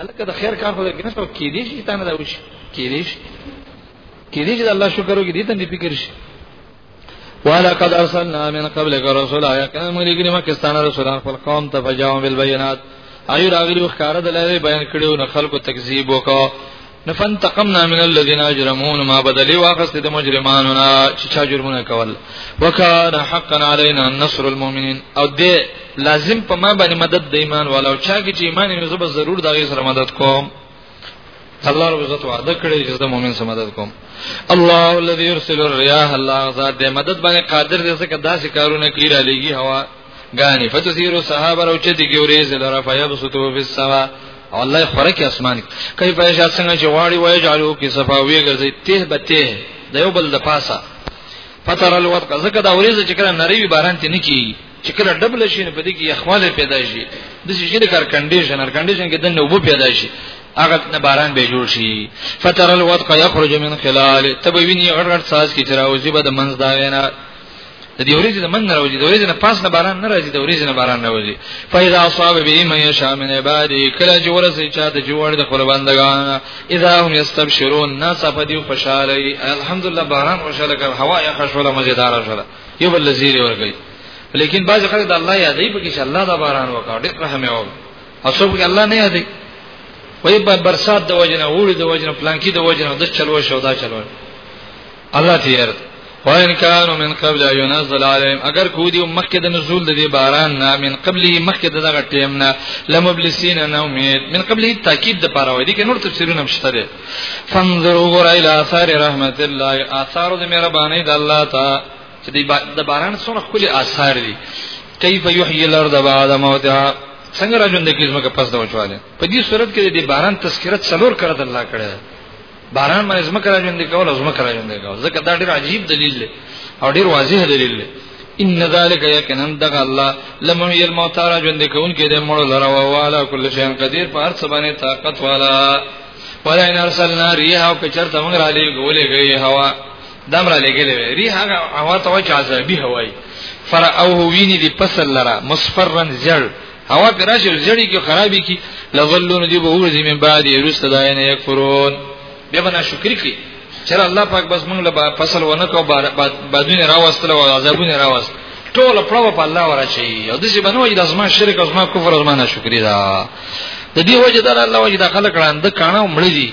الکه د خیر کار خو درکنه څو کې دي چې تانه دا وشي کې دي کې دي چې الله شکر وکړي دې ته فکر شي ولقد ارسلنا من قبلك رسولا يقنا ملګری پاکستان رسولان خپل قوم ته فجاو بالبينات ایو راغلی وخاره د لارې بیان کړو نو خلکو تکذیب وکړو نفنتقمنا من الذين اجرموا ما بدلی واخست د مجرمانو نه چې چا جرمونه کول وکانه حقا علينا النصر المؤمنين او دې لازم په ما باندې مدد د ایمان والا او چا کې چې ایمان یې زبر ضرور دغه سره مدد کوم الله رب عزت وعده کړی چې د مؤمن سره مدد کوم الله الذي يرسل الرياح الله ذات دې مدد باندې قادر دې څخه داسې کارونه کوي را لېږي هوا غانی فتسیرو صحابه راو چې دی ګوري زلرا فیبسطو فی السما الله خورک اسمان کیف یشا څنګه چې واړی وای جالو کې صفا وی ګرځي ته به ته د یو بل د پاسه فتر الوت زکه دا ورېزه چې کله نری باران ته نه کی چې کله ډبل شي نه پدې کې اخواله پیدا شي د شي د کار کنډیشن هر کنډیشن کې د نوبو پیدا شي هغه نه باران به جوړ شي فتر الوت یخرج من خلال تبوینی غړغړ ساز کی چراوزی به د منځ دا وینا د دې ورځې د من نه راوځي د ورځې نه پاس نه باران نه راځي د ورځې نه باران نه راوځي فاذا اصاب به من يشاء من عبادي کله چې ورسې چا د جوړ د خپل بندگان اذا هم يستبشرون ناس په دې خوشاله الحمدلله باران خوشاله کړ هوا یې خوشاله مزیدار شوه یو بل زیر ورګي لیکن بعض خلک د الله یادې په کې چې الله دا باران وکړ ډېر رحم یې وکړ او څوک الله نه یادې وای په برسات د وجنه وړي د وجنه پلانکی د وجنه د چلو شو دا چلو الله تیر وان كانوا من قبل ينزل عليهم اگر کو دی مخکې د نزول د دې باران نه من قبل مخکې د دغه ټیم نه لمبلسین نه امید من قبل تاکید د پاره وای دي کې نور تفسیرونه مشته دي فانظروا غور الى اثار رحمت الله اثار د مهرباني د الله تا چې د باران څونه خولي اثار دي کیف یحیی الارض بعد موتها څنګه راځوند کې زمکه پس د وچواله په دې صورت کې د باران تذکرت څلور کړه د الله کړه باران باندې زمکه راځوندې کول زمکه راځوندې کول ځکه دا ډیر عجیب دلیل دی او ډیر واضح دلیل دی ان ذالک یقینا دغ الله لمن یل موت راځوندې کون کې د مړو لره او والا کل شین قدیر په هر څه باندې طاقت والا ولا ان ارسلنا ریح او کچرته موږ را لېګولې گئی هوا دم را لګلې وي ری هغه هوا ته وای چې عذابي هوای فرعوه ویني دی پسل لرا مصفرن زړ هوا پر راشي زړی کې خرابې کی لغلون دی به ورځي من بعد یرست داینه یکفرون به بنا شکر کی چر الله پاک بس موږ له فصل ونه کو بادونه راوستل او عذابونه راوست ټول پړو په الله ورچی او د څه بنوي د ازما شرک او ازما کفر او ازما ناشکری دا د دې وجه دا الله وجه دا خلک راند کانه مړ دي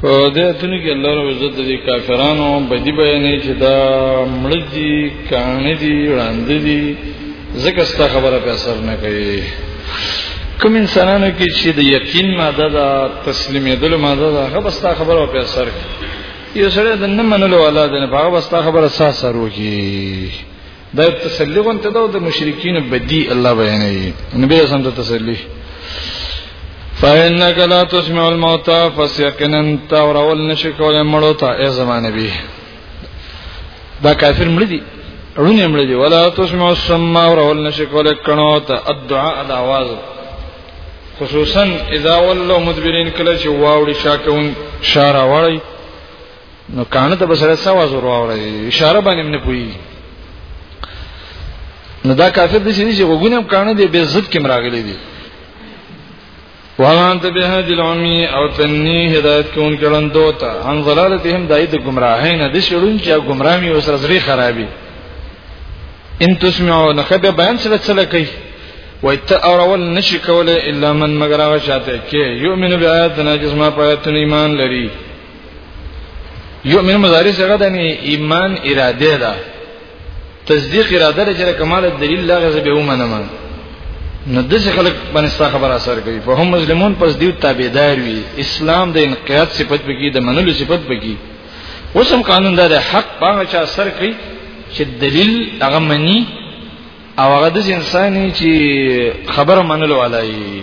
په دې اتنه کې الله رب عزت دې کافرانو بدی بیانې چې دا مړ دي کان دي وړاند دي ځکه ستا خبره په اثر نه کوي کوم انسانانو کې چې د یقین ماده دا تسلیمېدل ماده دا هغه ستا خبره په اثر کوي یو سره د نه منلو اولاد نه هغه ستا خبره ساسه روږي دا تسلی غونته ده د مشرکین بدی الله بیانوي نبی اسلام ته تسلی فإنك لا تسمع الموتى فسيقنا تورول نشي کولای مړو ته ای زمانه بي دا کافر مړ دي رونه مړ دي ولا تسمع السمع ورول نشي کولای کڼو ته الدعاء د आवाज خصوصا اذا ولوا مدبرين کله چې واوړي شاکون شارا وړي نو کانه ته بسره سوا زور واوري اشاره باندې نه پوي نو دا کافر دي چې غوګونه کانه دي به عزت کې مراغلي دي وان ته به هدل عمی او تنی هدایت کون کړن دوتا ان ضلالتهم دای د گمراهی نه د شړون چې گمراهی او سره زری خرابي ان تسمعوا نخبه بیان سره سره کوي وای ته اورول نشي کوله الا من مگر هغه شاته کې یؤمن بیااتنا جسمه پاتن ایمان لري یؤمن مضارع سره د ایمان اراده ده تصدیق اراده ده چې کمال دلیل لا غزه به ومنم نو د څه خلک باندې ستا خبر اثر کوي په هم مسلمون پس دیو تابعدار وي اسلام د انقیاد صفت بګي د منلو صفت بګي وسم قانون دا د حق باغ چا اثر کوي چې دلیل هغه مني او هغه د انساني چې خبره منلو علایي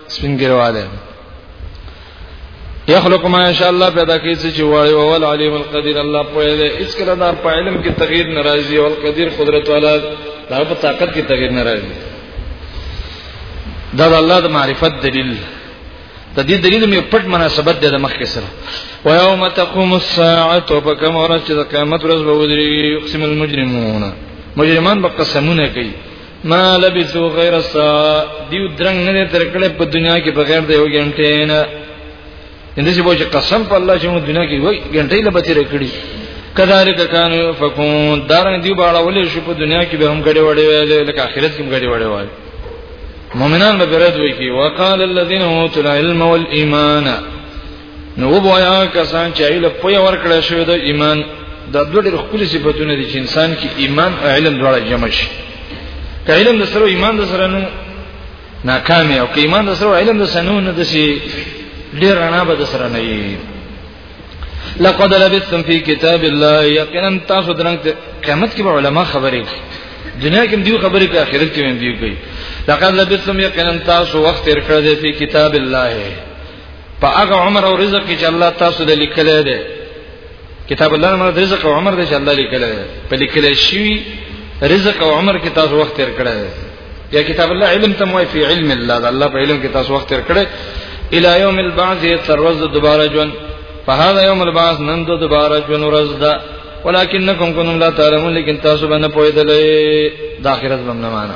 سپینګرواله یخلق ما ان شاء الله پیدا کوي چې واړی او ول علیم القدیر الله په دې اس کله دا په علم کې تغییر ناراضي او القدیر قدرت والا دا په طاقت کې تغییر ناراضي دا د الله د معرفت دلیل د دې دلیل مې پټ مناسبت دی د مخ کې سره و یوم تقوم الساعه فکم ورځ چې د قیامت ورځ به ودرېږي یقسم المجرمون مجرمان به قسمونه کوي ما لبسو غیر سا دیو درنګ نه تر کړه په دنیا کې بغیر د یو غنټې نه اندې چې بوجه قسم په الله چې موږ دنیا کې وای غنټې له بچی رکړي کذالک کان فکون دارنګ دیو باړه ولې شو په دنیا کې به هم غړې وړې ویلې لکه آخرت کې هم غړې وړې وای مؤمنان به رد وي کی وقال الذين اوتوا العلم والايمان نو وبویا کسان چې ایله په یو ورکړې شوی د ایمان دا دوه ډېر خپل صفاتونه دي چې انسان کې ایمان او علم دواړه جمع شي که علم د سره ایمان د سره نو ناکام او که ایمان د سره علم د سنو نه د سي ډېر رڼا به د سره نه وي لقد لبثتم في كتاب الله یقینا تاسو درنګ قیامت کې علماء خبرې دنیا کې دیو خبرې کوي آخرت کې هم دیو کوي لقد لبثتم یقینا تاسو وخت تیر کړی دی په کتاب الله په هغه عمر او رزق کې چې الله تاسو د لیکلې ده کتاب الله نن رزق او عمر دې چې الله لیکلې ده په لیکلې شي رزق او عمر کې تاسو وخت تیر کړی یا کتاب الله علم تم وای فی علم الله دا الله په علم کې تاسو وخت تیر کړی الی یوم البعث تر ورځ دوباره جون په هغه یوم البعث نن دو دوباره جون ورځ ده ولکنکم کنتم لا تعلمون لیکن تاسو باندې پوهیدلې د اخرت باندې معنا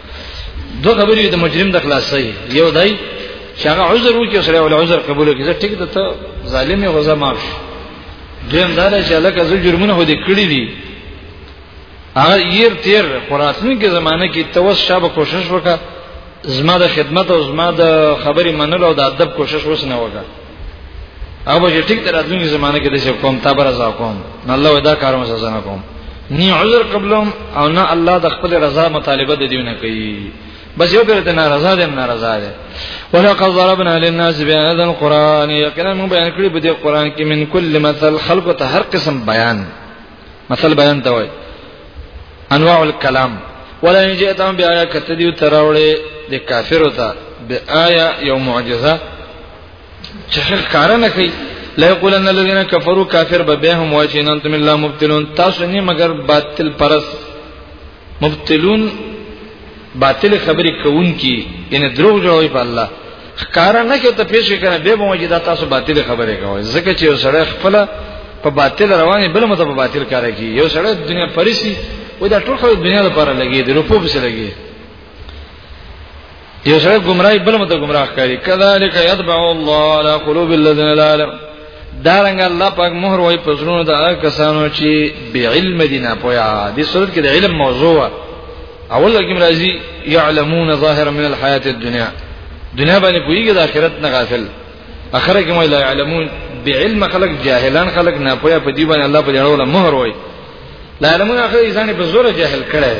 دوه خبرې د مجرم د خلاصي یو دای چې هغه عذر وکړي سره ول عذر قبول کړي زه ټیک دته ظالم غزا معاف شي دیم دا چې لکه زه جرمونه هدي کړی دي هغه ير تیر قراتنی کې زمانه کې توس شابه کوشش وکړه زما د خدمت او زما د خبرې منلو او د ادب کوشش وسنه وکړه هغه به ټیک تر اتلونی زمانه کې د شي قوم تابر رضا قوم نه الله ودا کارو سزا نه قوم ني عذر قبلهم او نه الله د خپل رضا مطالبه د دیونه کوي بس یو پرته ناراضه دي ناراضه دي ولقد ضربنا للناس بهذا القران یقینا موږ بیان کړی په دې قران کې من کل مثل خلق ته هر قسم بیان مثل بیان ته وای انواع الكلام ولا ان جئتهم بآية كتديو تراوړي د کافرو ته بآية یو معجزه چې شرک کار نه کوي لا یقولن الذين كفروا کافر به به هم وایي ان انتم الا مبتلون تاسو نه مگر باطل پرس مبتلون باطل خبرې کوون کی ان دروغ جوړوي په الله ښکارا نه کې ته پیش کنه به مو چې دا تاسو باطل خبرې کوي ځکه چې سړی خپل په باطل رواني بل مت په باطل کار کوي یو سړی دنیا پرسي و دا ټول خو دنیا لپاره لګي د روپو په لګي یو سره گمراهی بل مت گمراه کوي کذالک یطبع الله علی قلوب الذین لا علم دارنګ الله پاک مہر وای پسرونو دا کسانو چې بعلم دینا پویا دې صورت کې د علم موضوع اول کې مرাজি يعلمون ظاهرا من الحیات الدنیا دنیا باندې پویږي د آخرت نه غافل اخره کې مې لا يعلمون بعلم خلق جاهلان خلق نه پویا په دی باندې الله په جوړول مہر وای لا يعلمون اخره ځان په زور جاهل کړي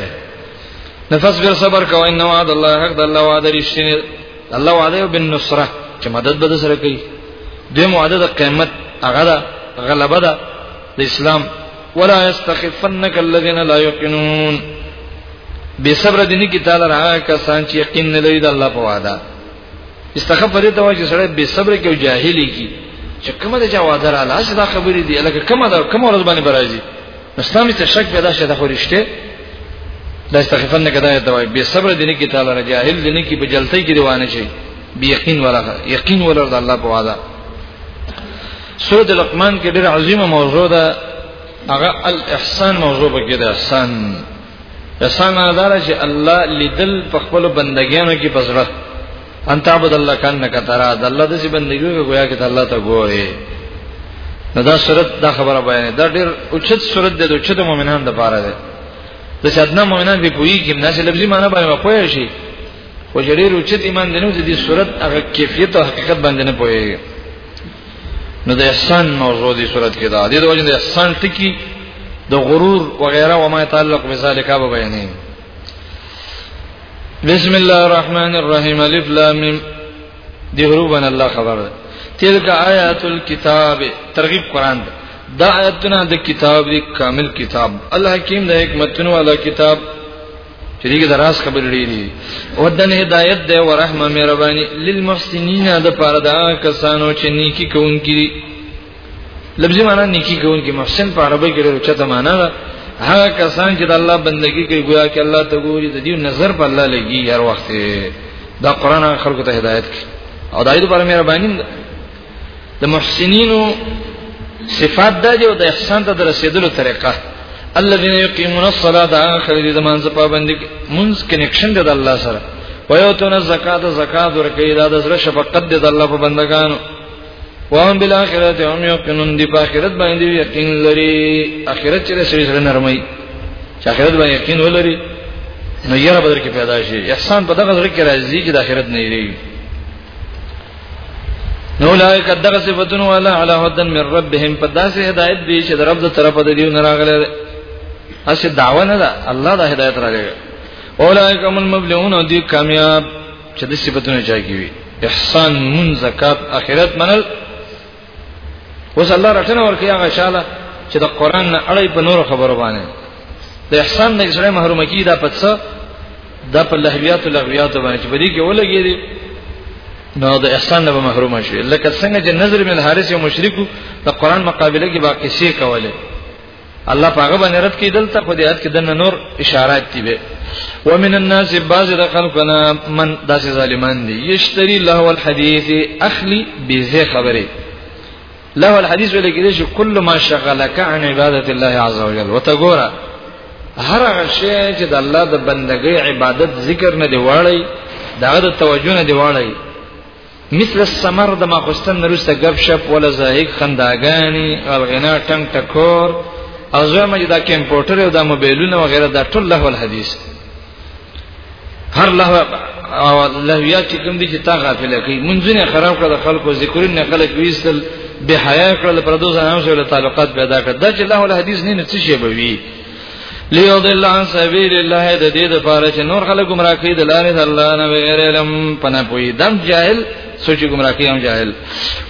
نفس بر صبر کو ان وعد الله حق د الله وعده رښتینی الله وعده بالنصره چې مدد به سره کوي د وعده د قیامت هغه ده غلبه ده د اسلام ولا يستخفنك الذين لا يقنون به صبر دي نه کی تعالی را کسان چې یقین نه لري د الله په وعده استخف دې ته وایي چې سره به صبر کې او جاهلی کی چې کومه د جوادر علاج دا خبرې دي لکه کومه دا کومه ورځ باندې برازي نستامي ته شک پیدا شته خو رښتې دا استغفار نه کدايه دوای به صبر دي نه کی تعالی نه جاهل دي نه کی بجلتۍ کې روانه شي بي یقین ولا یقین ولا د الله په وعده سورۃ لقمان کې ډېر عظیمه موضوع ده هغه الاحسان موضوع به کې ده احسان احسان دا چې الله لیدل په خپل بندګانو کې پزړه انت عبد الله کنک ترا د الله د سی بندګي ګویا کې الله ته ګوري نو دا صورت دا خبره بیانې دا ډېر اوچت صورت دی د اوچت مؤمنان لپاره دی د شادنا مؤمنان به پوي کې نه چې لفظي معنی باندې پوي شي خو ډېر اوچت ایمان دی نو د دې صورت هغه کیفیت او حقیقت باندې نه پوي نو د احسان موضوع دی صورت کې دا د دې وجه د احسان ټکی د غرور وغیرہ و ما تعلق بذالک به بیانې بسم الله الرحمن الرحیم الف لام میم دی حروفن الله خبر ده تلک آیات الكتاب ترغیب قران ده دا آیاتنا د کتاب دی کامل کتاب الحکیم د حکمتونو والا کتاب چې دغه دراس خبر لري دي ودن هدایت ده او رحمه مهرباني للمحسنین د پاره دا کسانو چې نیکی کوونکي لفظي معنی نیکی کوونکی محسن په عربی کې ډېر چته معنی ده هغه کسان چې د الله بندگی کوي ګویا کې الله ته ګوري د دې نظر په الله لګي هر وخت دا قران خلکو ته هدایت کوي او دایې لپاره مهرباني ده د محسنینو صفات ده او د احسان ته رسیدلو طریقه الذين يقيمون الصلاه دا خلک د منځ پابندي منځ کنیکشن ده د الله سره ويوتون الزکات زکات ورکړي دا د زړه شفقت ده د الله په بندگانو وهم بالاخره هم یقینون دی په اخرت باندې یقین لري اخرت چې سړي سره نرمي چې اخرت باندې یقین ولري نو یره بدر کې پیدا شي احسان په دغه ځل کې راځي چې د اخرت نه لري نو لایک دغه صفاتونو والا علی هدن من ربهم په داسې هدایت دی چې د رب د طرفه د دیو نه راغله اسی دعوه نه ده الله د هدایت راغله اولایک هم المبلغون دی کامیاب چې د صفاتونو چا کې وي احسان من زکات اخرت منل اوس الله رټنه ورکړي هغه شاله چې د قران نه اړې په نور خبرو باندې د احسان نه اسلام محروم کی دا پڅ دا په لهویات او لغویات باندې چې بدی کې ولګي دي نو د احسان نه محروم شي لکه څنګه چې نظر من حارث یو مشرک د قران مقابله کې باقی شي کوله الله پاغه باندې رد کی دلته خو دې آیت کې د نور اشارات دی به ومن الناس بعض د خلقنا من داسې ظالمان دي یشتری له الحديث اخلی بزه خبره له الحديث ولې کې چې کل ما شغلک عن عبادت الله عز وجل وتګورا هر هغه شی چې د الله د بندګۍ عبادت ذکر نه دی واړی دغه د توجه نه دی واړی مثل السمر د ماخستن نرسته غب شپ ولا زاهق خنداګانی او غنا ټنګ ټکور او زما چې دا کمپیوټر او دا موبایلونه و غیره دا ټول له الحدیث هر له او له یا چې کوم دي چې تا غافل کی منځونه خراب کړ د خلکو ذکرونه خلک ویستل به حیا کړل پر دوه ځانو سره تعلقات پیدا کړ دا چې له الحدیث نه نڅ شي بوي ليضل عن سبيل الله د دې د پاره چې نور خلک گمراه کړي د لارې د الله نه بغیر علم پنه پوي دم جاهل سوچي گمراه کړي هم جاهل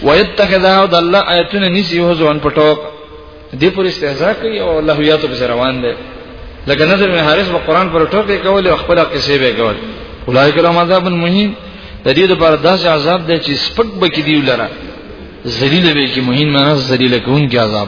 ويتخذها د الله آیتونه نسی هو ځوان پټوک دې پر استهزاء کوي او الله یا ته به روان دي لکه نظر می حارث په قران پر ټوکې کول او خپل قصې به کول اولایک لهم عذاب مهین د دې لپاره داسې عذاب دی چې سپک بکې دی ولره ذلیل به کې مهین معنی ذلیل کوونکی عذاب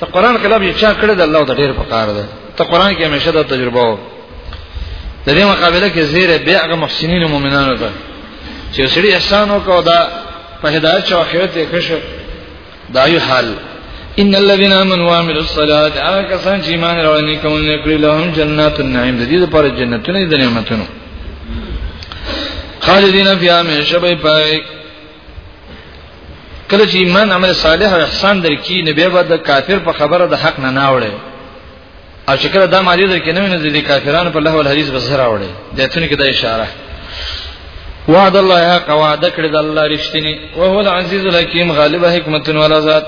ته قران خلاف یې چا کړی د الله ته ډیر پکار ده ته قران کې همیشه دا تجربه و د دې مقابله کې زیره بیا هغه محسنین مؤمنانو ته چې سړي احسان وکاو دا په هدایت شو اخرت یې کښه دا یو حال ان الذين امنوا وعملوا الصالحات هغه کسان چې ایمان راوړني کوم نه کړی لهم جنات النعیم د دې لپاره جنتونه د نعمتونو خالدین فی همیشه به پای کله چې ایمان عمل صالح او احسان درکې نو بیا به د کافر په خبره د حق نه ناوړي او چې کله دا ماده درکې نه ویني د کافرانو په لهو الحدیث به زهره وړي د اتنه کې د اشاره وعد الله حق وعده کړی د الله رښتینی او هو العزیز الحکیم غالب حکمت ولا ذات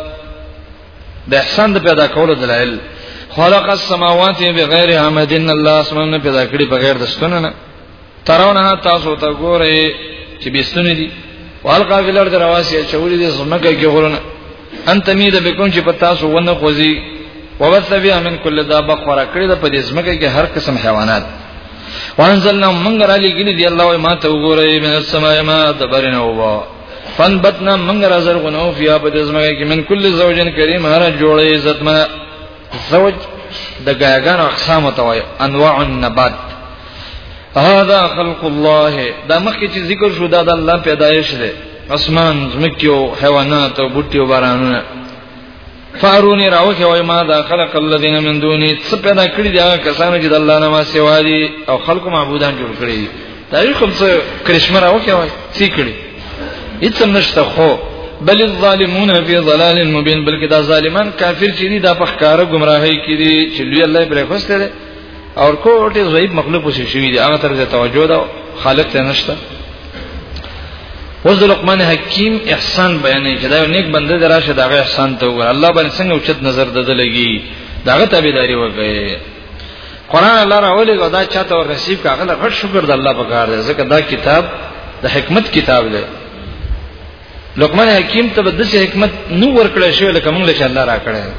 د احسان د پیدا کولو دلایل خلق السماوات بغیر عمدن الله اسمانونه پیدا کړی بغیر د ستنه نه ترونه تاسو ته ګورئ چې بيستونه دي والقا فی الارض رواسي چولې دې زمکه کې غرونه انت مید بكون چې پتا سو ونه خوځي وبث بها من كل دابه خورا کړی د پدې زمکه کې هر قسم حیوانات وانزلنا من را لګلی دی الله ما ته وګورئ من السماء ما تبرنا وبا فنبتنا من را زرغنو فيها پدې زمکه کې من كل زوجن کریم هر جوړې عزت ما زوج د ګاګانو اقسام ته وایي انواع النبات هذا خلق الله دا مخکې چې ذکر شو دا د الله پیدایش دی اسمان زمکي او حیوانات او بوټي او بارانونه فارونی راوخه وای ما دا خلق الذين من دوني څه پیدا کړی دا کسانو چې د الله نه ما سیوا دي او خلق معبودان جوړ کړی تاریخ هم څه کرشمه راوکه وای سی کړی هیڅ هم نشته خو بل الظالمون فی ضلال مبین بلکې دا ظالمان کافر چې دي دا په ښکارا گمراهی کې دي چې لوی الله پرې خوسته دي او کوټه ضعیف مخلوق وشي شوی دي هغه تر توجه دا خالق ته نشته وز لقمان حکیم احسان بیانې چې دا نیک بنده دراشه دا احسان ته وګور الله باندې څنګه اوچت نظر دده لګي داغه تابعداري وکړي قران الله راولې او دا چاته ور نصیب کاغه له غټ شکر د الله په کار دی ځکه دا کتاب د حکمت کتاب دی لقمان حکیم ته د دې حکمت نو ورکړل شو لکه موږ له الله راکړل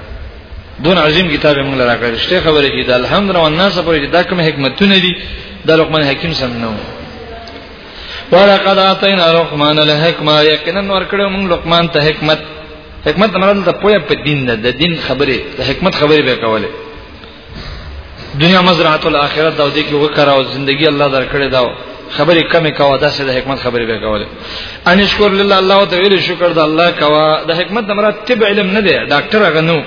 دون عظیم کتاب موږ له راکړل شته خبره دي د الحمد او الناس پر دې دا کوم حکمتونه دي د لقمان حکیم سم نو ولقد اتینا لقمان الحکمه یقینا ورکړو موږ لقمان ته حکمت حکمت مراد د پوهه په دین نه د دین خبره د حکمت خبره به کوله دنیا مزرعه الاخرت دا دې کې وکړه او ژوندۍ الله درکړې دا خبرې کمې کاوه دا سه د حکمت خبرې به کوله ان شکر لله الله تعالی شکر د الله کوا د حکمت د مراد طب علم نه دی ډاکټر غنو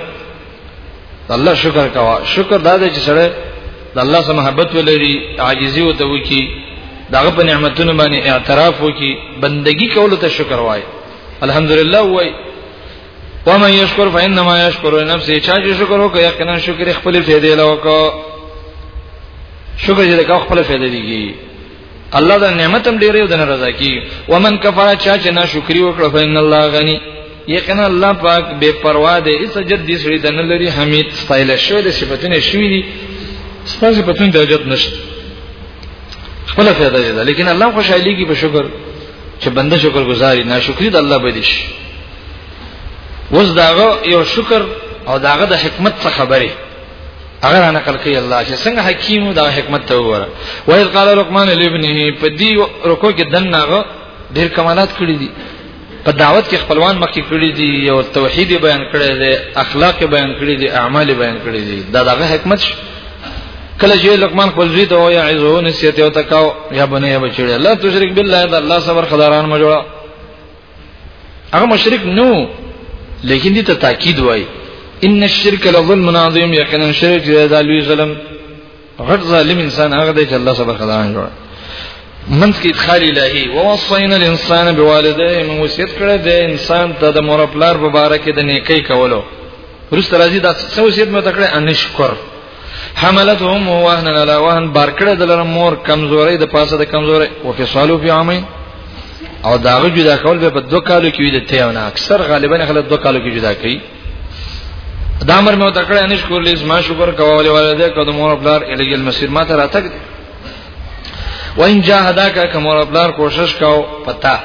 الله شکر کوا شکر دا دی چې سره د الله سره محبت ولري عاجزي وته وکي داغه په نعمتونو باندې اعتراف وکي بندگی کول ته شکر وای الحمدلله وای ومن یشکر فإنما یشکر لنفسه چا چې شکر وکړي یقینا شکر خپل فائدې لوکو شکر دې کا خپل فائدې دیږي الله دا نعمت هم ډیره ودنه رضا کی ومن کفر چا چې نه شکری وکړ فإن الله غنی یقینا الله پاک بے پروا دی اس جد دې سړي دنه لري حمید ستایل شوی د صفاتونه شوی دي ستاسو په تون درجات نشته خپل فائدہ ده لیکن الله خوشحالي کی په شکر چې بنده شکر گزاري ناشکری د الله بدیش اوس داغه یو شکر او داغه د حکمت څخه خبره اگر انا کل کوي الله چې څنګه حکیم دا حکمت ته وره وای قال لقمان لابنه په دې رکو کې دنهغه ډیر کمالات کړی دي په دعوت کې خپلوان مخکې کړی دي یو توحید بیان کړی دی اخلاق بیان کړی دي اعمال بیان کړی دي دا دغه حکمت شو کله چې لقمان خپل زوی ته وایي عزو نسیت او تکاو یا بنه یا بچړي الله تشرک بالله دا الله صبر خداران مجوړه هغه مشرک نو لیکن دې ته تاکید وای ان الشرک لظلم عظیم یقینا شرک دا لوی ظلم غټ ظالم انسان هغه دی چې الله سبحانه وتعالی جوړ منځ کې ادخال الهي ووصينا الانسان بوالديه من وصیت کړه د انسان ته د مور خپل په باره کې د نیکی کولو ورسته راځي دا څه وصیت مته کړه ان شکر حملتهم وهن لا وهن بار کړه دلر مور کمزوري د پاسه د کمزوري او په سالو په عامي او داغه جدا کول به په دوه کالو کې وي د تیونه اکثر غالبا خلک دوه کالو کې جدا کوي دا امر مې وتکړه انش کولې ما شکر کولې والده کده مور خپلار الیګل مسیر ما ته راتګ وان جاهداک کوم خپلار کوشش کاو پتا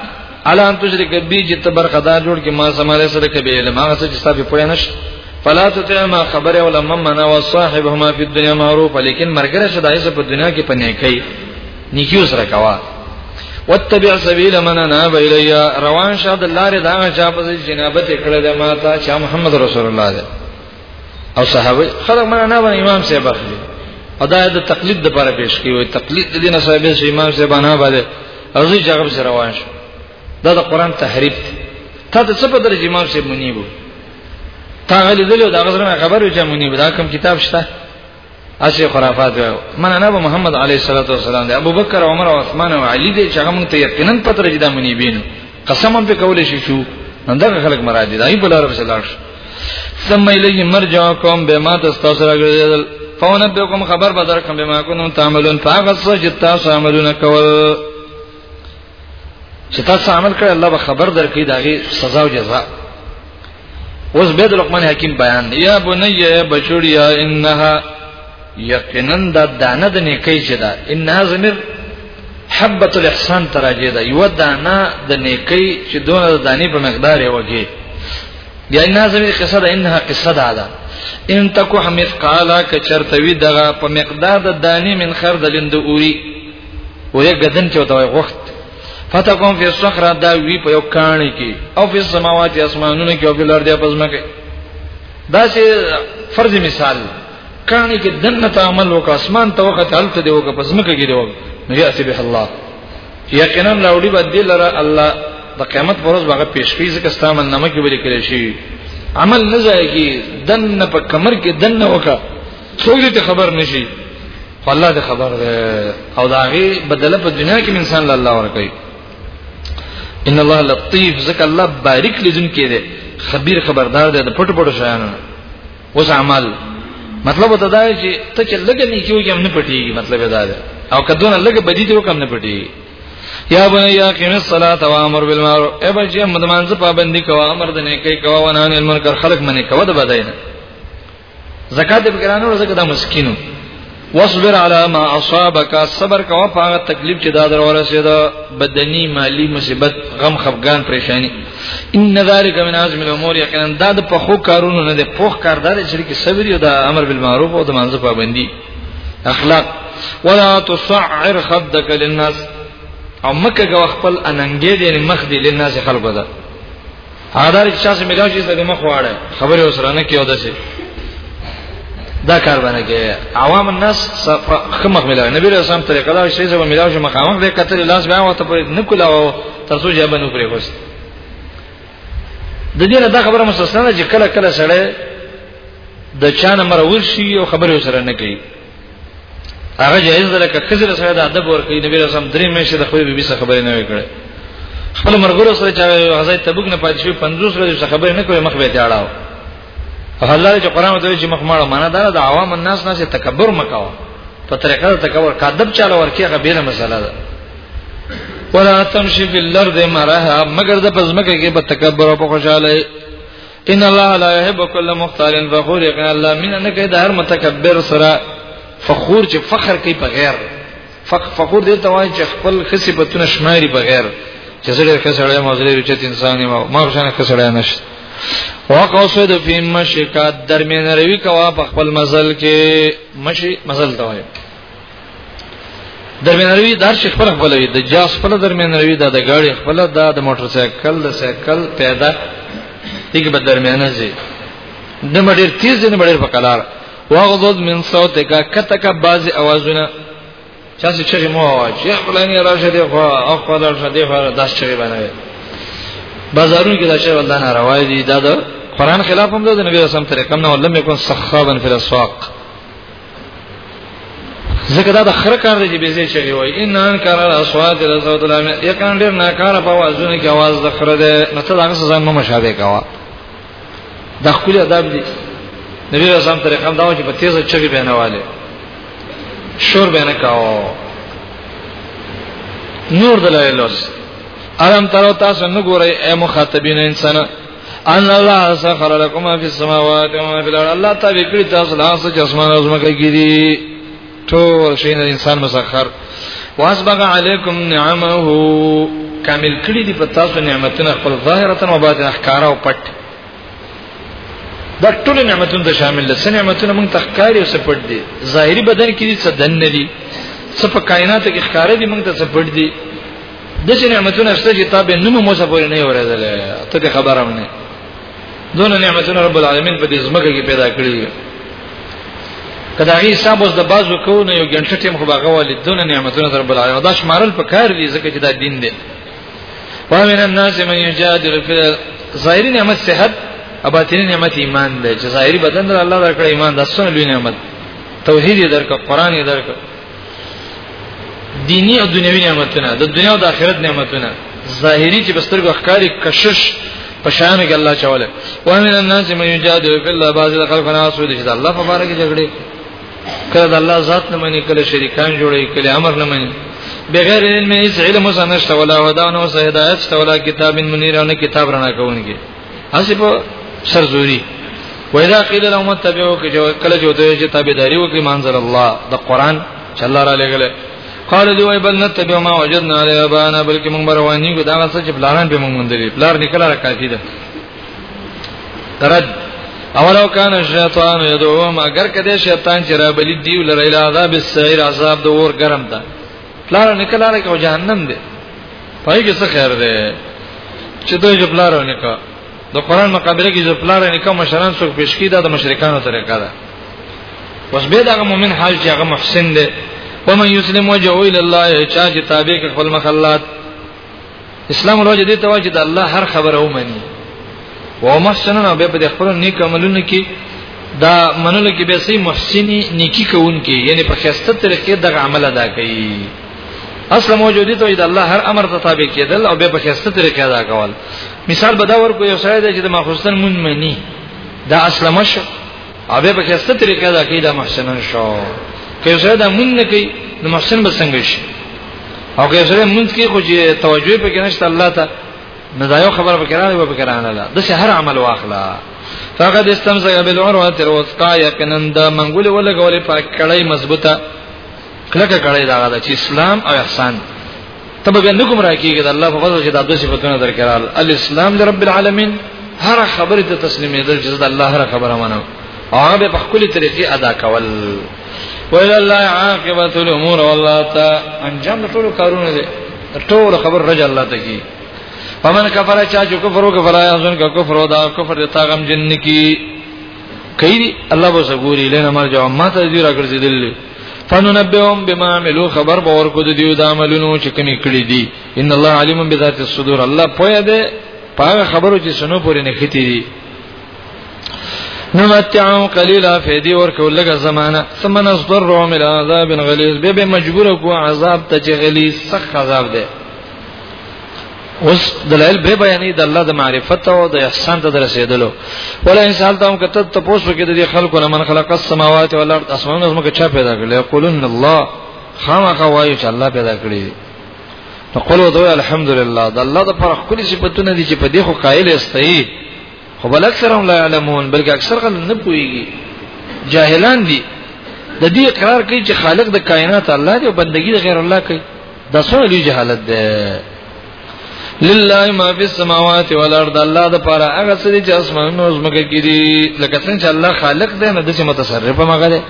الا ان تشرک بی چې ته برخدار جوړ کې ما سماره سره کې به علم هغه څه چې تاسو پوه نه شئ فلا تطعما خبره ولا ممنا وصاحبهما فی الدنيا معروف لیکن مرګره شدا ایسه په دنیا کې پنه کوي نیکیو سره کوا واتبع سبیل من اناب الیا روان شاد الله رضا چا په جنابت کړه د ماتا چا محمد رسول الله دی او صحابه خلک مړه نه باندې امام صاحب اخلي ادا د تقلید د لپاره پیش کیوي تقلید د دین صاحب سي امام صاحب نه باندې ارزي جګب سره روان شو دا د قران تحریف ته د څه په درجه امام صاحب منیبو تا غلي دلو دا غزرنه خبر و چې منیبو دا کوم کتاب شته اسی خرافات وایو من انا ابو محمد علیه الصلاۃ والسلام دی ابو بکر عمر او عثمان او علی دی چې هغه مونږ ته یقینا پتر جدا منی بینو قسم هم په کول شي شو اندغه خلک مراد دی ای بل عرب سلاش ثم الیه مرجعکم بما تستسرغل فونبئکم خبر بدر کوم بما کنتم تعملون فاغه څه چې تاسو عملونه کول چې تاسو عمل کړئ الله به خبر درکړي داغي سزا او جزاء اوس به د لقمان حکیم بیان دی یا بنی بچړیا انها یقینا د دانه د نیکی چې دا انها زمیر حبت الاحسان تراجه ده یو دانه د نیکی چې دونه د دانی په مقدار یې وږي بیا انها زمیر قصه ده انها قصه ده ده ان تکو حمیف قالا کچرتوی دغه په مقدار د دانی من خردلند اوری وې غدن چوتوي غوخت فتقوم فی الصخره دا وی په یو کانی کې او فی السماوات اسمانونو کې او په لار دی پس مکه دا چې فرض مثال کانی کې دنه تعامل وک اسمان ته وخت حالت دی وک پس مکه کې دی وک نو یاتی به الله یقینا لاوډي باندې لره الله د قیامت پر ورځ هغه پیش کوي ځکه ستامه نامه کې ویل کېږي شي عمل نه ځای کې دنه په کمر کې دنه وک څوک دې خبر نشي خو الله دې خبر ده او دا غي بدله په دنیا کې انسان له الله ورکړي ان الله لطیف ځکه الله بارک لذن کې ده خبير خبردار ده د پټ پټ شیانو اوس عمل مطلب دا دی چې ته چې لګ نه کیږي هم نه پټيږي مطلب دا ده او کدونه لګ بدی ته کم نه پټيږي یا بنی یا قیم الصلاۃ و امر بالمعروف ای بچی مدمنځ پابندی کوا امر د نیکی کوا و نهی عن المنکر خلق منی کوا د بدای نه زکات د ګرانو رزق د مسکینو واصبر علی ما اصابک صبر کوه په هغه تکلیف چې دا در ورسېده بدني مالی مصیبت غم خفګان پریشانی ان ذالک من عزم الامور یقینا دا د پخو کارونو نه د پوخ کار دار چې کې صبر او د امر بالمعروف او د منځ پابندي اخلاق ولا تصعر خدك للناس او مکه غو خپل اننګې دې مخ دې لناس خلکو ده اړه چې تاسو ملاو شي ته مخ واړه خبره وسره نه کیو دسه دا کار باندې کې عوام الناس خمخ ملاو نبی رسول الله طریقه دا شی زما ملاو شي مخامخ به کتل لاس بیا وته په نکولاو تر څو جواب نه پرې وست د دې نه دا خبره مستثنا چې کله کله سره د چانه مرول شي او خبره وسره نه کوي هغه جایز ده لکه کزر سره د ادب ورکړي نبی رسول درې مې شه د خپل بیبي سره خبرې نه وکړي خپل مرګرو سره چې غزای تبوک نه پاتې شو 50 ورځې سره خبرې نه کوي مخ به تیاړاو الله چې قران ته چې مخ ماړه معنا دا د عوام الناس نه تکبر مکاو په طریقه تکبر کاذب چاله ورکی هغه بیره مسله ده ولا تمشي في الارض مرها مگر د پزمکه کې په تکبر او په خوشاله ان الله لا يحب كل مختال فخور یقینا الله من نه کې د هر متکبر سره فخور چې فخر کوي په غیر فخور دې ته وایي چې خپل خصي په تونه شماري په غیر چې زړه خسړې مزرې چې انسان یې ما ځنه خسړې نشته وقو سود فی مشکات درمین روی کوا په خپل مزل کې مشي مزل ته وایي درمنروي دار شیخ خپل خپل وي د جاس خپل درمنروي د غاړي خپل د د موټر سایکل د سایکل پیدا دغه به درمیانه زی د مډیر تیز نه مډیر په کلار واغضض من صوتک کتک باز اوازونه چا چې چغې مو واج یا فلانی راشه دی خو او خو راشه دی خو داس چغې باندې بازارونو کې دا شی ولدا نه روای دي دا د قران خلاف هم ده د نبی رسول طریقه نه ولم یکن سخابن فی الاسواق ځکه دا د خره کار دی چې به زی چغي وای ان ان کار اصوات رسول الله یکان ډیر ناکاره په وازونه کې आवाज د خره ده نو ته هغه ځان مو مشابه کاوه د خپل ادب دی نبی رسول الله طریقه دا چې په تیزه چغي بینواله شور بینه کاوه نور دلایل الم ترو تاسو نګورئ اے مخاطبین انسان ان الله سخر لكم ما في السماوات وما في الارض الله تعالی کړی تاسو له څه چې اسمان او زمکه کې دي ټول شي د انسان مسخر واسبغ عليكم نعمه کامل کړی دي په تاسو نعمتونه خپل ظاهرا او باطن احکار او پټ دا ټول نعمتونه د شامل دي سن نعمتونه موږ تخکاری او سپټ دي ظاهري بدن کې دي څه دن نه دي څه په کائنات کې ښکار دي موږ ته څه پټ دي د چې نعمتونه شته چې تابع نوم مو څه پورې نه ورېدل ته به خبره مې دون نعمتونه رب العالمین په دې زمګه کې پیدا کړی کدا غي حساب اوس د بازو کو نه یو ګنټه ټیم خو باغه ولې دون نعمتونه رب العالمین دا شمارل په کار دي ځکه چې دا دین دی ومن الناس من یجادل فی ظاهری نعمت صحت اباطنی نعمت ایمان دی چې ظاهری بدن در الله درکړ ایمان د سن لوی نعمت توحید درک قران درک دینی او دنیوي نعمتونه د دنیا او د آخرت نعمتونه ظاهری چې بسترګو ښکاری کشش پشان کې الله چواله و من الناس من یجادل فی الله بعض خلق ناس دي چې الله په بارے کې جګړه کړه د الله ذات نه مني کله شریکان جوړي کله امر نه مني بغیر علم هیڅ علم وسنشت ولا هدا نو هدایت ولا کتاب منیر نه کتاب رڼا کوونکی هسې په سرزوري وإذا قيل لهم اتبعوا کله چې دوی چې تابعداري وکړي منزل الله د قران چې الله را لګل قال دی وای بل نتبع ما وجدنا علی ابانا بلکې موږ رواني کو دا څه چې بلاران به موږ مندلې بلار نکلا را کافی ده ترد اولو کان الشیطان یدعوهم اگر کده شیطان چې را بلی دیو لره عذاب السعیر عذاب د اور ګرم ده پلار نه کلاله کو جهنم دی پای کې څه خیر دی چې دوی چې پلار نه کا د قران مقابله کې چې پلار نه کا مشران څوک پیش کی دا د مشرکانو طریقه ده اوس به دا مؤمن حال چې هغه محسن دی ومن یسلم وجهه الی الله چا چې تابع خپل مخلات اسلام ورو دې ته واجب الله هر خبره ومني او محسنونه به په خپل نیک عملونو کې دا منلو کې به سي محسني نیکی کوونکي یعنی په خسته طریقې دغه عمل ادا کوي اصل موجودی ته د الله هر امر ته تابع کېدل او به په خسته طریقې ادا کول مثال به دا ورکو یو سړی چې د ماخوستن مون مني دا اصل مش اوبه په کیسه طریقه دا کې دا محسنن شو که زه دا مونږ نه کوي نو محسن به څنګه شي او که زه مونږ کې خو چې توجه پکې نشته الله ته نه دا یو خبره پکې راغلی و پکې راغله لا د هر عمل واخلا فقد استمسك بالعروه الوثقا یقینا د منګول ولګولې پاک کړی مضبوطه کلکه کړی دا غدا چې اسلام او احسان ته به نه کوم راکېږي د الله په فضل چې د عبادت صفاتونه درکړل الاسلام د رب العالمین هر خبره ته تسلیمېدل چې د الله هر خبره منم او هغه په خپل طریقې ادا کول ویل الله عاقبت الامور والله تا انجام ټول کارونه دي ټول خبر رجا الله ته کی فمن کفر چا چې کفر وکړ فلا یحزن کا کفر ودا کفر د تاغم جن کی کای الله به سګوري لنه مرجو ما ته دې راګرځیدل فننبئهم بما عملوا خبر باور کو د دیو د عملونو چې کومې کړې دي ان الله علیم بذات الصدور الله پوهه ده پاغه خبرو چې سنو پورې نه ختی دي نمتعو قلیلا فیدی ورکو لگا زمانہ ثم نصدرهم الى عذاب غلیظ به به مجبور کو عذاب ته غلیظ سخت عذاب ده اوس دلایل به بیانې د الله د معرفت او د احسان ته رسیدلو ولا انسان ته هم کته ته پوسو کې د خلکو نه من خلق السماوات والارض اسمانونه زموږ چا پیدا کړل یقولون الله خامخا وایي چې الله پیدا کړی دی نو قول دوی الحمدلله د الله د پر خپل صفاتونه دي چې په دې خو قائل استئی خو بل اکثرهم لا علمون بلکې اکثر خلک نه پوهیږي جاهلان دي د دې اقرار کوي چې خالق د کائنات الله دی او بندگی د غیر الله کوي دا څو لوی جهالت ده لله ما فی السماوات والارض الله د پاره هغه څه چې اسمانونو او زمکه کې دي لکه څنګه چې الله خالق دی نه د څه متصرف مګه دی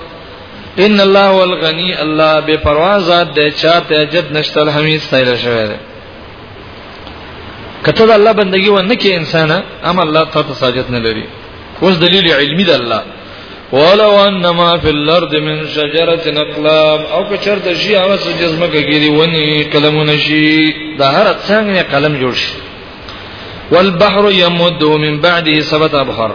ان الله والغنی الله بے پروا ذات دی چاته جد نشتل حمید سایل شوی دی کته د الله بندگی و نه کې انسان ام الله ته تساجت نه لري اوس دلیل علمی د الله ولو انما فی الارض من شجره اقلام او که چرته شي هغه څه جسمه کېږي ونی قلمونه شي د هر څنګه قلم جوړ شي والبحر يمد من بعده سبت ابحر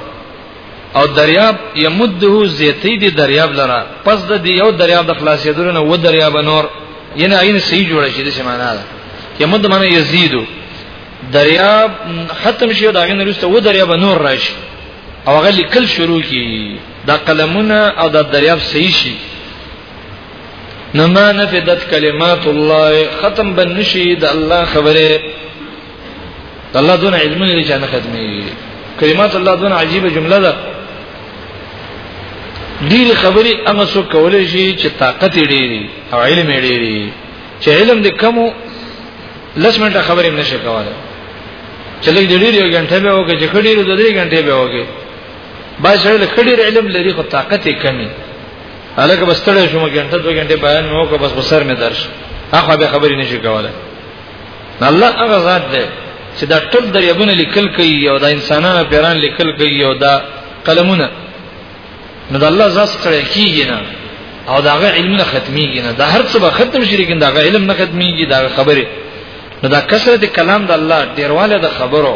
او دریاب یمده زیتی دی دریاب لرا پس د دی یو دریاب د خلاصیدلو نه و دریاب نور ینه عین سی جوړ شي د سمانا ده یمد معنی یزیدو دریاب ختم شي دا غن رسته و دریاب نور راشي او هغه لیکل شروع کی دا قلمونه او دا دریاب صحیح شي نما نفدت کلمات الله ختم بنشي د الله خبره الله دون علم لري چې نه ختمي کلمات الله دون عجیب جمله ده ډیر خبرې هغه څوک کولای شي چې طاقت ډیری او علم ډیری چې علم دې کم لس منټه خبرې نه شي کولای چې لږ ډیر یو غنټه به وکړي چې خډیر د درې غنټې به وکړي با سره له خډیر علم لري خو طاقت یې کمی هلکه بس تړې شوم غنټه دوه غنټې بیان مې وکړ بس بسر مې درش هغه به خبرې نشي کولای الله هغه ذات دی چې دا ټول دریابونه لیکل کوي او دا انسانانو پیران لیکل کوي او دا قلمونه نو دا الله ذات سره کیږي نه او دا غ علم نه ختميږي نه دا هر څه به ختم شي لیکن دا غ علم نه ختميږي دا خبره نو دا کثرت کلام د الله ډیرواله د خبرو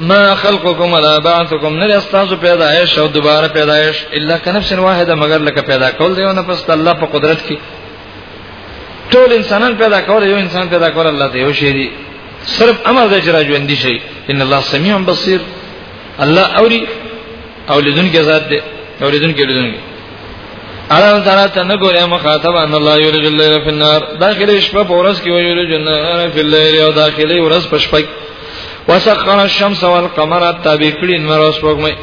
ما خلقكم ولا بعثكم نه استاسو پیدایش او دوباره پیدایش الا کنفس واحده مگر لکه پیدا کول دی نه پس الله په قدرت کې ټول انسانان پیدا کول یو انسان پیدا کول الله ته یو شی دی صرف امر دی چې راځوندي شي ان الله سميع بصير الله اوري او لذن کې ذات دې او لذن کې لذن کې الله تعالی ته نه ګورې مخاطب ان الله یولج الليل فی النار داخله شپه په ورځ کې ویولج النهار فی الليل او داخله ورځ په شپه وسخر الشمس والقمر تابع کړي نور اوس وګمې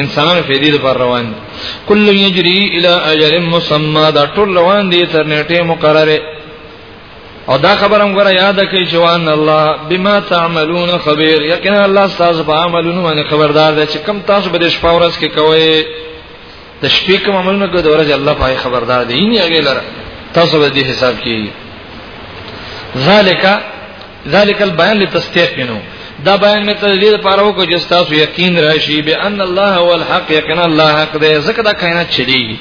انسانان فیدی د پر روان دي کل یجری الی اجل مسمى دا ټول روان دي تر نیټه مقرره او دا خبره موږ را یاد کړئ چې وان الله بما تعملون خبير یقینا الله تاسو په عملونو باندې خبردار دی چې کم تاسو به د شپه ورځ کې کوی د شپې کوم عملونه کوي د ورځې الله پای خبردار دی یې هغه لره تاسو به دې حساب کیږي ذالک ذالک البیان لتستيقنوا دا بیان می ته دې لپاره وکړو چې تاسو یقین راشي به ان الله هو الحق یقینا الله حق دی زکه دا کائنات چلیږي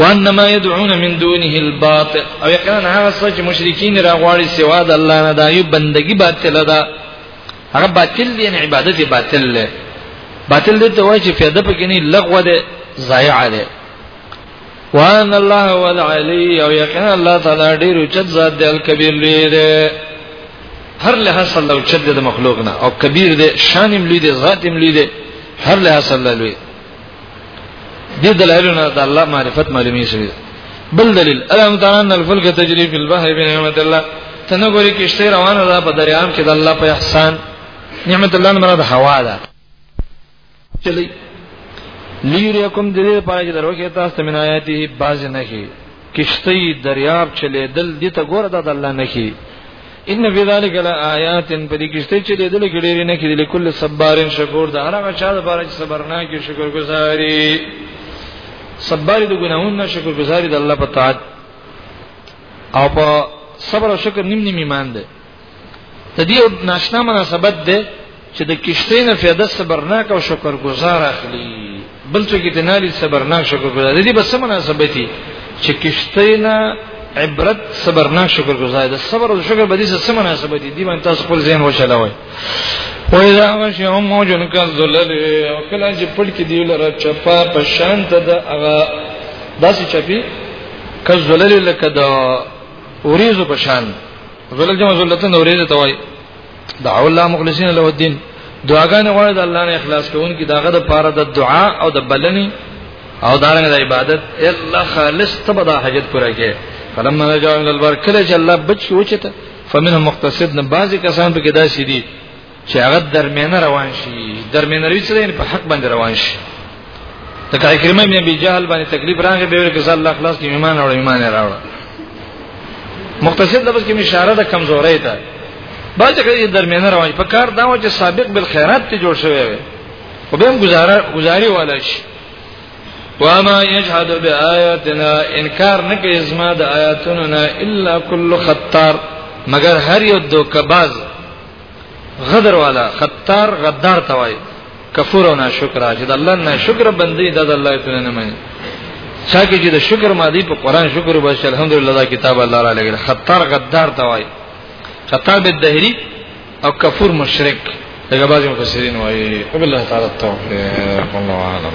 وانما يدعون من دونه الباطل او یقینا هغه څه چې مشرکین را غواړي سوا د الله نه دا یو بندگی باطل ده هغه باطل دی نه عبادت باطل ده باطل دې ته وایي چې فایده پکې نه لغوه ده ضایع ده وان الله هو العلی او یقینا الله تعالی ډیر اوچت ذات دی الکبیر لوی دی هر له سره اوچت دی د مخلوق نه او کبیر دی شان لوی دی ذات لوی دی هر له سره لوی دې دلایلونه د الله معرفت معلومی شوی بل دلیل الم تران الفلک تجری فی البحر بنعمت الله تنه ګوري کشته روانه ده په دریاب کې د الله په احسان نعمت الله مراد هوا ده چلی لیریکم دې لپاره چې دروکه تاسو من آیاته باز نه کی کشتی دریاب چلے دل دې ته ګوره دا د الله نه کی ان فی ذلک لآیات په دې کشته چې دې دل ګډېری نه کړي لکل صبارن شکور دا هر هغه چا د بارج صبرناک شکر گزاري صبر د ګناهونو نه شکر گزاري د الله په طاعت او په صبر او شکر نیم نیم ایمان دی د دې ناشنا مناسبت ده چې د کشته نه فایده صبرناک او شکر گزار اخلي بل څوک دې نه لري صبرناک شکر گزار دي بس مناسبت دي چې کشته نه عبرت صبرناک شکر گزار ده صبر او شکر به دې سره مناسبت دي دی باندې تاسو خپل ذهن وشلوي وإذا غشيهم موج كالظلل او کله چې پړ کې دی لره چپا په شان ته د هغه داسې چپی کالظلل لکه د اوریزو په شان ذل جمع ذلتن اورید ته وای دعو الله مخلصین له الدين دعاګانې غواړي د الله نه اخلاص کوونکي داغه د پاره د دعا او د بلنې او دارنګ د عبادت الا خالص تبدا حاجت پوره کې فلما رجعوا الى البر کله چې الله بچ وچته فمنهم مقتصد نه بعضی کسان په کې داسې دي چې هغه درمیانه روان شي درمیانه روي سره په حق باندې روان شي ته کای کرمه مې به جهل باندې تکلیف راغی به ورکه الله خلاص کی ایمان او ایمان راوړ مختصر لفظ کې اشاره ده کمزورې ته باج کړي درمیانه روان په کار دا و چې سابق بالخيرات ته جوړ شوی وي او به هم گزاره گزاري والا شي وما يجحد بآياتنا انکار نه کوي زما د آیاتونو نه الا كل خطار مگر هر یو دوکباز غدر والا خطار غدار توای کفر او ناشکر چې د الله نه شکر بندي د الله تعالی نه مې چا کې چې د شکر مادي په قران شکر وباش الحمدلله دا کتاب الله را لګل خطر غدار توای خطاب الدهری او کفر مشرک دغه بعضی مفسرین وایي قبل الله تعالی التوفیق والله اعلم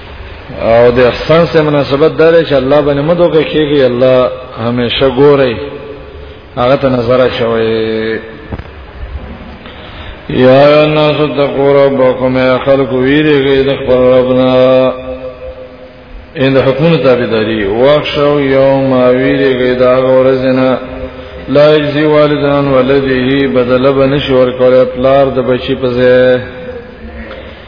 او د احسان سره مناسبت دار چې الله باندې مدو کې کېږي الله همیشه ګوري هغه ته نظر شوی یا الناس تقوا ربکم یا خلق ویریږي د خپل ربنا ان حکمونه تابعداري واخشوا یوم ویریږي دا ورځنه لا یجزی والدان ولده بدل بنشور کوله پلار د بچی په ځای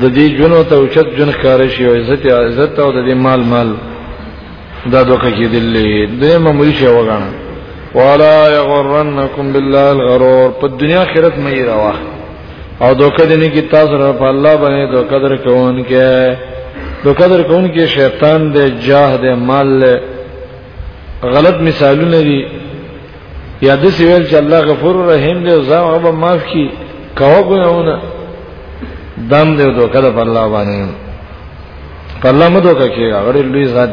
د دې جنو ته اوچت جن ښکار شي او عزت عزت او د دې مال مال دا دوکه کې دلې د معمولی شی وګاڼه ولا یغرنکم بالله الغرور په دنیا آخرت مې راوه او دوکه دې نه کې تاسو را په الله باندې دوکه در کوون کې دوکه در کوون کې شیطان دې جاه دې مال غلط مثالونه دي یا د سی ویل چې الله غفور رحیم دی او زما به معاف کی کاوه ګناونه دم دی او دوکه ده په الله باندې په الله مو دوکه کې غړي لوی ذات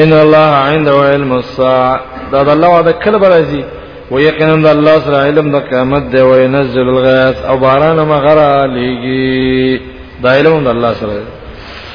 ان الله عنده علم الساعه دا د الله وعده کله برازي و یقینا د الله سره علم د قیامت دی او ينزل الغيث او باران مغرا لګي دا علم د الله سره دی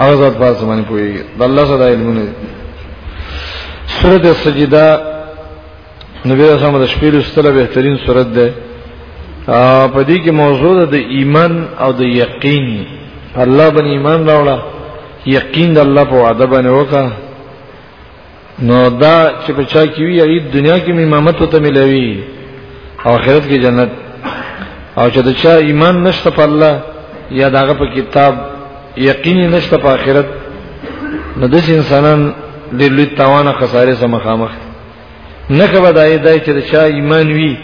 هغه ذات په اسمانه کوي د الله سره علمونه سورته سجده نبی رسول الله د شپې لستله بهترین سورته ده په دې کې موضوع ده د ایمان او د یقین الله باندې ایمان راوړه یقین د الله په وعده باندې وکړه نو دا چې په چا کې وي هغه دنیا کې امامت وته ملوي او آخرت کې جنت او چې دا چا ایمان نشته په الله یا داغه په کتاب یقین نشته په آخرت نو داس انسانان ډېر لوی تاوانه خساره سره مخامخ نه کبه دای دای چې دا چا ایمان وي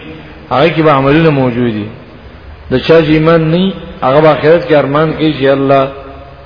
هغه کې به عملونه موجود دي دا چا چې ایمان نه هغه په آخرت کې ارمان کوي چې الله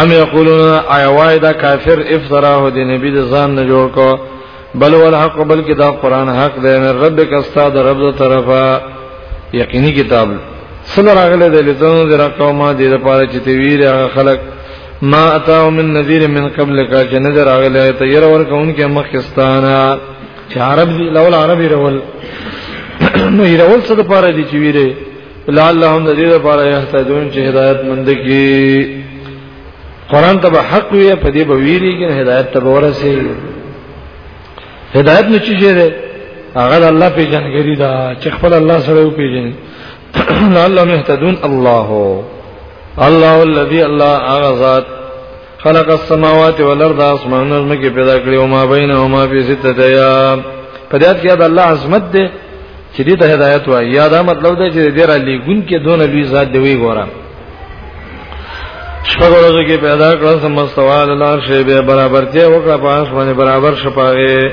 ام یقولون آیا وای دا کافر افتراه دی نبی د ځان نه جوړ کو بل ول حق بل کې دا قران حق دی نه رب کستا د رب د طرفه یقیني کتاب سل راغله د لتون در قومه د لپاره چې تویر خلق ما اتاو من نذیر من قبل کا چې نظر راغله ته ير ور کون کې مخستانه چې عرب دی لول عربي رول نو ير ول څه د پاره دي چې ویره لعلهم ذی لپاره یحتاجون چې هدایت مند کی قران ته به حق وي په دې به ویری کې هدایت ته ورسي هدایت نو چی شه ده هغه الله په جنګری دا چې خپل الله سره او پیژني لعلهم یهتدون الله الله الذي الله اغذات خلق السماوات والارض اسمان نظم کې پیدا کړی او ما بین او ما فی سته دیا په دې کې دا الله عظمت دی چې دې ته هدایت وای یا دا مطلب دی چې دې را لګون کې دون لوی ذات دی وی ګورم شپږ ورځې کې پیدا کړل سمستوال الله شی به برابر دی وکړه پاس باندې برابر شپاغه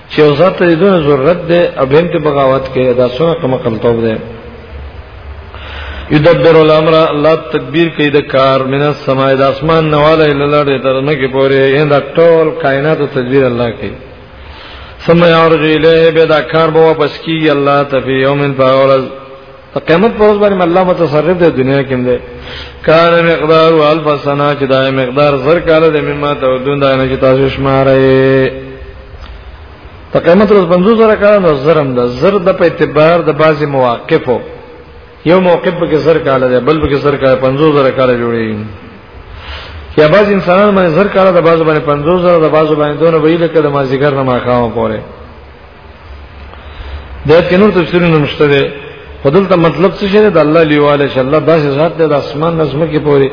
چې یو ذات ته دونه ضرورت دی او به هم ته بغاوت کې دا څونه کوم قلتوب دی یدبر الامر الله تدبیر کوي د کار من السماء د اسمان نواله اله لړې ترنه کې پورې اند ټول کائنات تدبیر الله کوي سم یارج الیه به دا کار به واپس کیږي الله ته په یوم فاورز په قیامت پر ورځ باندې الله متصرف دی دنیا کې دی کار مقدار او الف سنا چې دا مقدار زر کال دی مما ته ودون دا نه چې تاسو شمارئ په قیامت پر ورځ باندې زر کال نو زرم دا زر د په اعتبار د بعضی مواقفو یو موقف کې زر کال دی بل به کې زر کال 50 زر کال جوړي یا بعض انسانان باندې زر کال د بعض باندې 50 زر د بعض باندې دونه ویل کړه د مازیګر نه ما خامه پوره دا کې نور تفسیرونه نشته ده خدلته مطلب څه شه ده الله لیواله چې الله داسې ذات ده د اسمان نظم کې پوري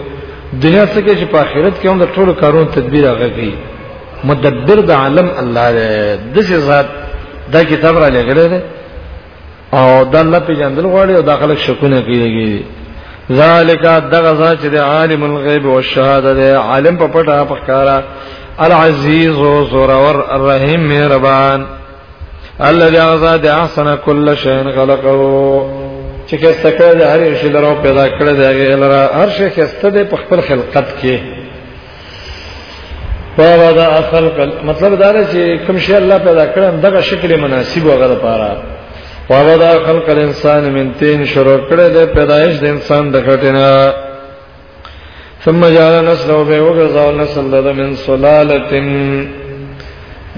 دنیا څخه چې په آخرت کې هم د ټولو کارونو تدبیر هغه کوي مدبر د عالم الله ده د ذات دا کتاب را لګره ده او د الله په جندل غواړي او داخله شکونه کوي ذالک دغه ذات چې عالم الغیب او الشهاده دی عالم په پټه په ښکارا العزیز او زورور الرحیم مهربان الذي اعطى د احسن كل شيء خلقه چې کسته کړه د هر شي لرو پیدا کړه د هغه لره هر شي کسته د خپل خلقت کې پیدا دا اصل کل مطلب دا دی چې کوم شی الله پیدا کړم دغه شکل مناسب وغه لپاره پیدا دا خلق الانسان من تین شروع کړی د پیدایش د انسان د کټینا ثم جعل نسله به وغزا نسل د من سلالتن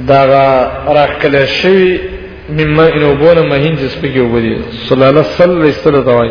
دغه راکل شی مما انو بونه مهین جس پکې وبدي سلاله سل استره توای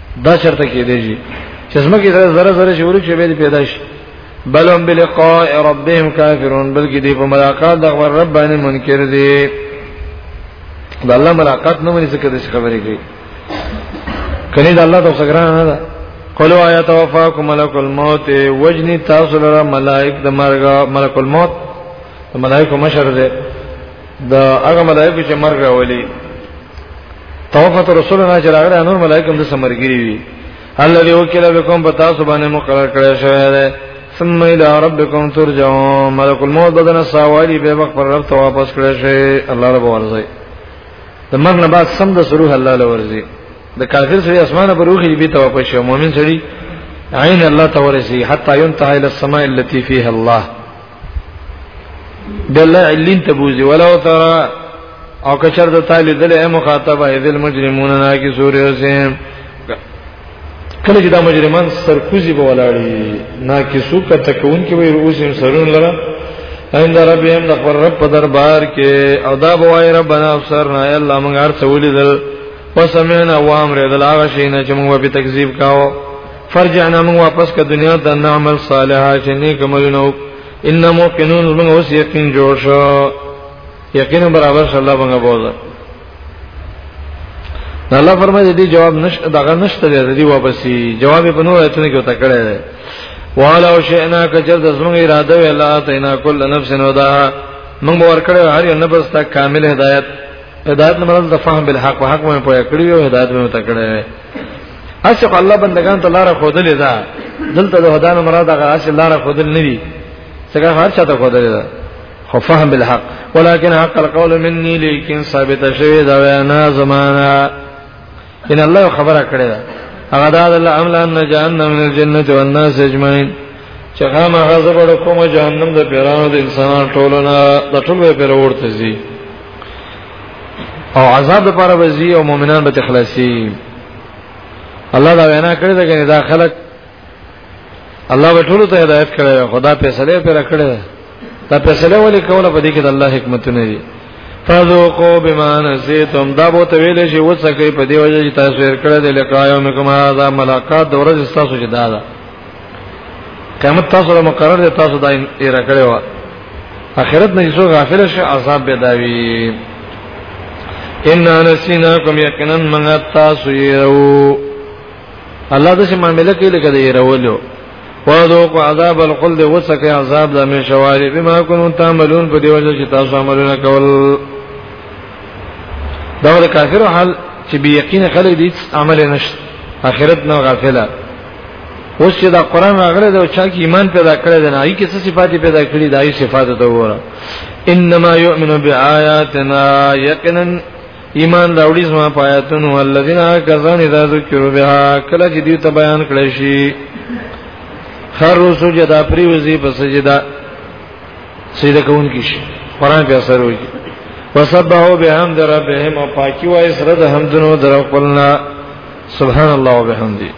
دا چرته کې دی شي چې زمکه سره زره زره شي ورک شي به پیدا شي بل هم بلقاء ربهم کافرون بلکې دی په ملاقات د خبر رب باندې منکر دي د الله ملاقات نه مې څه کده خبرې کوي کله دا الله ته څنګه نه ده قلو آیا توفاکم ملک الموت وجنی تاسو لرا ملائک د مرګ ملک الموت ملائکه مشر ده دا هغه ملائکه چې مرګ راولي توفت رسولنا چې راغره نور ملائکه هم د سمرګری وي الذي وکل بكم پتا سبحانه مقرر کړی شوی دی ثم الى ربكم ترجعون ملک الموت بدن ساوالی به وخت پر رب ته واپس کړی شي الله رب ورزي د مرګ نه بعد سم د سروح الله له ورزي د کافر سره اسمانه پر روحي به ته واپس شي مؤمن سره عین الله تورسي حتا ينتهي الى السماء التي فيها الله دله علین تبوزی ولو ترى او کچر د تعالی دل اے مخاطبه اذ المجرمون ناکی سوره حسین کله چې دا مجرمان سرکوزي به ولاړی ناکی سو کته کون کې وي روزم سرون لره عند ربهم لخبر رب په دربار کې او دا بوای ربنا افسرنا یا الله موږ هر څه ولیدل وسمعنا وامر دل هغه شي نه چې موږ په تکذیب کاوه فرجعنا من واپس کا دنیا ته نعمل صالحا چې نیک عملونه ان موقنون موږ اوس یقین جوړ شو یقین برابر صلی الله باندې بوزه الله فرمایي دې جواب نش دغه نشته دې واپسی جواب په نور ایتونه کې وتا کړی دی والا او شئنا کجر د زموږ اراده وی الله تینا کل نفس نو دا موږ ورکړو هر یو نفس ته کامل هدایت هدایت مرز د فهم بالحق حق مې پوهه کړی او هدایت مې وتا کړی اسه الله بندگان ته لار خودلې ده دلته د هدانو مراد هغه اسه لار خودل نه دي څنګه هر چا ته خودلې ده خو فهم بالحق ولكن حق القول مني لیکن ثابت شوی دا وینا زمانہ ان الله خبره کړې ده هغه دا الله عمل ان جهنم من الجنه والناس اجمعين چې هغه غضب ور کوم جهنم د پیرانو د انسانانو ټولنه د ټولو پیرورته زی او عذاب لپاره وزي او مؤمنان به تخلاصي الله دا وینا کړې ده کنه دا خلک الله به ټول ته هدایت کړي خدا فیصله پر کړې دا فیصله ولې کوله په دې کې د الله حکمت نه دي فذوقوا بما نسيتم دا بو ته ویل شي وڅکې په دې وجه چې تاسو ور کړې د لقاء یومکم هذا ملاقات د ورځې تاسو چې دا ده قیامت تاسو له مقرر دی تاسو دا ایرا کړی و اخرت نه یو غافل شي عذاب به داوي ان نسیناکم یقینا من تاسو یو الله د شمه ملک لکه دی رولو وذوق عذاب الخلد وسکه عذاب د مشواری بما کنتم تعملون په دیو چې تاسو عملونه کول دا د کافر حال چې بی یقین خلک دې عمل نشته اخرت نه غافله اوس چې دا قران راغلی دا چا کې ایمان پیدا کړی دی نه هیڅ څه صفات پیدا کړی دا هیڅ صفات ته وره انما یؤمن بیااتنا یقینا ایمان راوړي زما پایاتونو الذين كذان اذا ذکروا بها کله چې دې ته بیان کړی شي هر روز سجدا پری وزي په سجدا سجدا کوون کی شي قران په اثر وي وسبحوا بحمد ربهم او پاکي وای سره د حمدونو درو قلنا سبحان الله وبحمده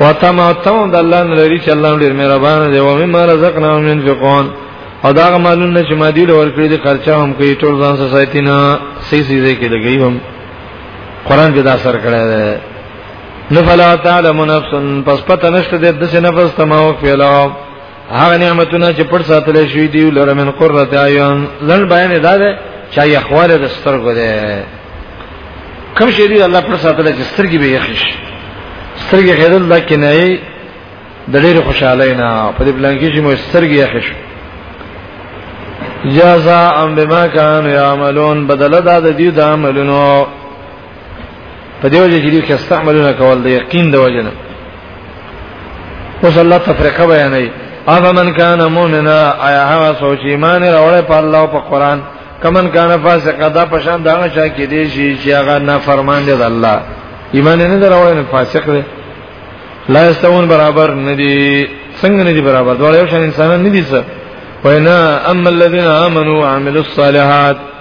وتمتعوا د الله نه لري چې الله ډېر مهربان دی او مما رزقناهم ينفقون او دا مالونه چې ما دي لور کړی دي خرچه هم کوي ټول ځان سره ساتینا سي سي دې کې لګي هم قران کې دا اثر کړی دی نفلا تعلم نفس پس پته نشته د دې نفس تماو پیلاو هغه نعمتونه چې پټ ساتل شوی دی لره من قرۃ عیون لن بیان دا ده چې یخواله د سترګو ده کوم شی دی الله پټ ساتل چې سترګې به یخش سترګې غیرل دا کې نه ای د ډېر خوشاله نه په دې پلان کې چې مو سترګې یخش جزاء بما كانوا يعملون بدل دا د دې د عملونو په دې وجه چې دوی استعمالونه کول د یقین د وجه نه اوس الله تفریقه بیانوي اما من کان مؤمنا آیا هغه سوچ ایمان راوړی په الله او په قران کمن کان فاسق دا پشان دا چا کې دی شي چې هغه نافرمان دی د الله ایمان نه دراوړی نه فاسق دی لا استون برابر ندي څنګه ندي برابر دا یو شان انسانان ندي څه وینا اما الذين امنوا وعملوا الصالحات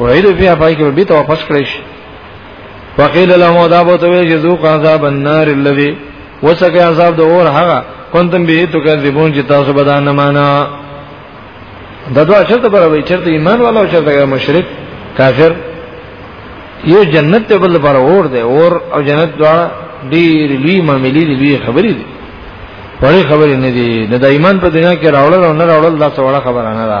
وعید فیها پای کې به ته واپس کړی شي وقیل لهم دا به ته ویل چې ذوق عذاب النار الذي وسکه عذاب د اور هغه کنتم به تو کذبون چې تاسو به دا نه معنا دا دوه چرته برابر چرته ایمان والا او چرته مشرک کافر یو جنت ته بل پر اور دی اور او جنت دوا ډیر لوی معاملې دي لوی خبرې دي وړي خبرې نه دي د ایمان په دنیا کې راوړل او نه راوړل دا څه وړه خبره نه ده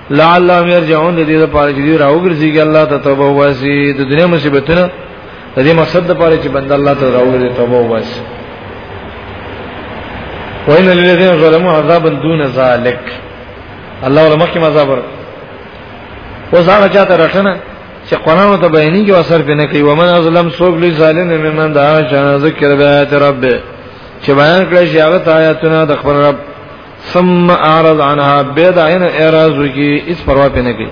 لعلهم يرجعون د دې لپاره چې دی راوګرځيږي الله ته توبه واسي د دنیا مصیبتونه د دې مقصد لپاره چې بنده الله ته راوګرځي توبه واسي وان للذین ظلموا عذابا دون ذلک الله ولما کې عذاب ورک اوس هغه چاته رټنه چې قران ته بیانې کې اثر پنه کوي ومن ظلم سوق لري ظالم ممن دا چې ذکر بیات رب چې بیان کړی شي هغه آیاتونه د خبر رب ثم اعرض عنها بيد عين اعراض کی اس پروا پنه کی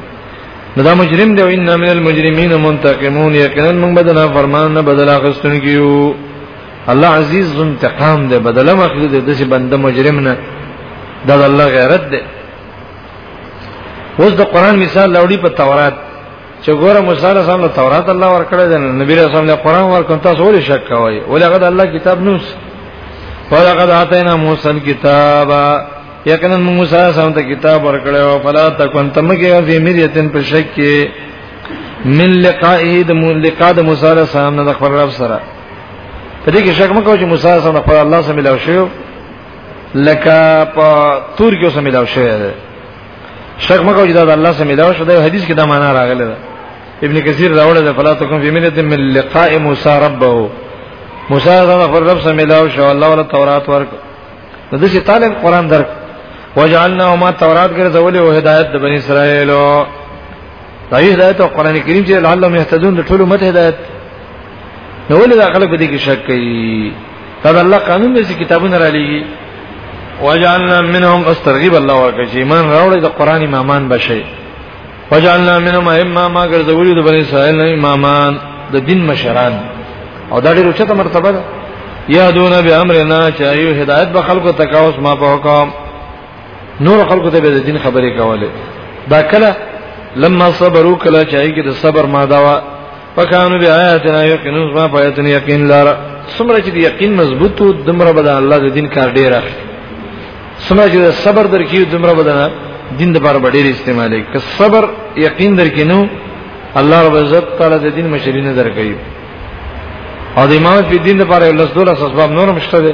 دا مجرم دی ان من المجرمین منتقمون یقینا من بدنا فرمان نه بدل اخستون کیو الله عزیز ذو انتقام دی بدل مخلی دی دسی بنده مجرم نه دا الله غیرت دی اوس د قران مثال لوړی په تورات چې ګوره موسی علیه السلام له تورات الله ورکړی دی نبی رسول الله قرآن ورکړ تاسو ولې شک کوئ ولې هغه د الله کتاب نوس ولقد آتینا موسی الكتاب یقینا موسی علیه السلام ته کتاب ورکړی او فلا تکون تمکه فی مریتن په شک کې من لقائه د لقاء د موسی علیه السلام نه د خبر رب سره په دې کې شک مکو چې موسی علیه السلام خپل الله سره ملاو شو لکه په تور کې سره ملاو شوی دی شک مکو چې دا د الله سره ملاو شو د حدیث کې دا معنا راغله ده ابن کثیر راوړل ده فلا تکم فی ملت من لقاء موسی ربه موسی دا خپل رب سره ملاو شو الله ولا تورات ورک نو د شي طالب قران درک وجعلنا ما تورات ګرځولې او هدایت د بنی اسرائیلو دا هدایت او قران کریم چې لعلهم يهتدون ټول امت هدایت نو ولې دا خلک دې کې شک کوي دا د الله قانون دی چې کتابونه را لېږي وجعلنا منهم استرغب الله ورکه چې ایمان راوړي د قران امامان بشي وجعلنا منهم ائمه ما ګرځولي د بني اسرائیل نه امامان د دین مشران او دا ډېر اوچته مرتبه ده یادونه به امرنا چې ایو هدایت به خلکو تکاوس ما په حکم نور خلکو ته به د دین خبرې کوله دا کله لما صبروا کله چې ایګه د صبر ما دا فکانو بیا آیاتنا یقینون ما پایتن یقین لاره سمره چې یقین مضبوط وو دمره بد الله د دین کار ډیر اخلي سمره چې صبر درکې دمره بد دین د بار ډیر استعمالي که صبر یقین درکې نو الله رب عزت تعالی د دین مشري نه درکې او د امامت په دین لپاره لس دوله اسباب نورم شته دي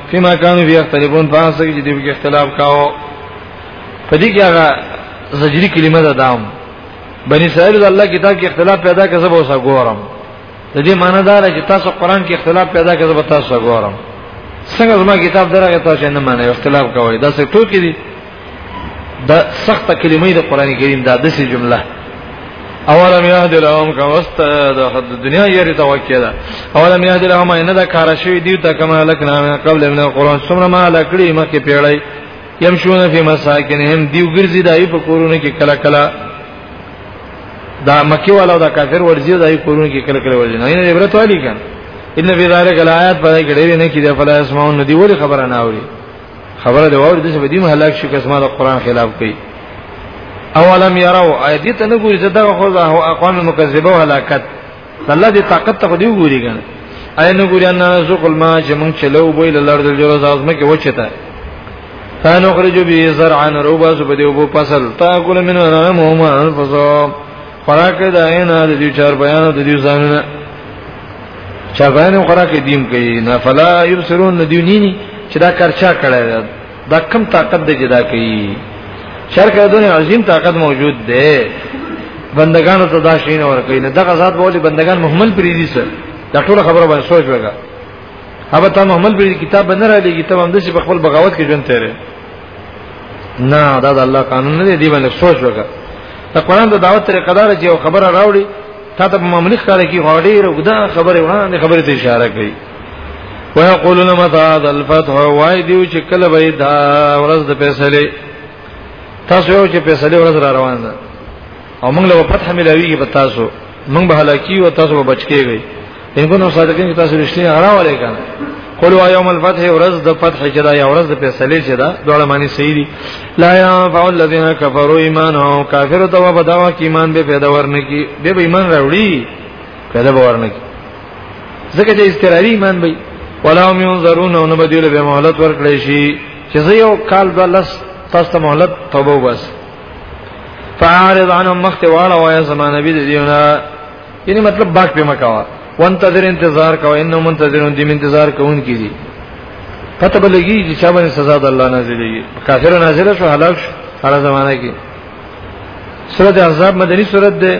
فيما كانوا فيه يختلفون فاس کې دې کې اختلاف کاو په دې کې هغه زجری کلمه ده دام بني اسرائیل د الله کتاب کې اختلاف پیدا کړي زبر اوسه ګورم د دې معنی دا ده چې تاسو قران کې اختلاف پیدا کړي زبر تاسو ګورم څنګه زما کتاب درغه تاسو نه معنی اختلاف کوي دا څه ټوکی دي دا سخت کلمې د قران کریم دا دسي جمله اولم یهد لهم کوست د دنیا یری توکل اولم یهد لهم ان دا کار شوی دی ته کما لکنا قبل من القران سمره ما لکړي مکه پیړی یمشون فی مساکنهم دیو ګرځي دای په کورونه کې کلا کلا دا مکی والا دا کافر ورځي دای کورونه کې کلا کلا ورځي نه عبرت والی کان ان فی ذلک الایات په دې کې ډېر نه کیږي فلا اسمعون دی ولی خبره نه اوري خبره دی وره دې بدیم هلاک شو کس ما د قران خلاف کوي اولم يروا ايدي ته نه ګوري چې دا خو ځه اقوام مکذبه هلاکت الله دې طاقت ته دی ګوري کنه اي نه ګوري ان رزق الماء چې مونږ چلو بوې لړ دل جوړ ځازمه کې وچته فنخرج به زرعا روبا سبدیو بو فصل تاکل منو نعمهم انفسهم خوراک د عینا د دې چار بیان د دې ځانونه چار بیان خوراک دیم کوي نه فلا یبصرون ندیونی چې دا کرچا کړه دا کم طاقت د جدا کوي شر کردن عظیم طاقت موجود دی بندگانو ته دا شین ور کوي نه دغه ذات بوله بندگان محمل پری دي سر دا ټول خبره باندې سوچ وکړه هغه ته محمل پری کتاب بنره لګي ته هم د خپل بغاوت کې ژوند تیرې نه دا د الله قانون نه دی دی باندې سوچ وکړه ته قران د دعوت طریقه دار چې یو خبره راوړي تا ته په مملک کار کې غوړې رګدا خبره وړاندې خبره ته اشاره کوي ويقولون متى هذا الفتح وای دیو چې کله به دا ورځ د فیصله تاسو یو چې فیصله ورځ را روان ده او موږ له فتح ملاویږي په تاسو موږ به هلاکی او تاسو به بچکیږئ ان کو نو صادقین چې تاسو رښتینی غرا ولې کنه قولوا یوم الفتح ورځ د فتح چې دا یا ورځ د فیصله چې دا ډول معنی صحیح دي لا ينفع الذين كفروا ایمانهم کافر ته و بدوا کې ایمان به پیدا ورنه کی به ایمان راوړي پیدا ورنه کی ځکه چې استقراری ایمان به ولا هم ينظرون او نه بدیل به مهلت ورکړي شي چې زه یو کال د لس تاسو مهلت توبه وباسئ فاعرض عنهم مخت واړه وای زما نبی دې دیونه یعنی مطلب باک په مکوا وانتظر انتظار کو انه منتظرون دې انتظار کوون کی دي پته بلګي چې چا باندې سزا د الله نازلېږي کافر نازل شو هلاک شو هر زمانہ کې سورۃ احزاب مدنی سورۃ ده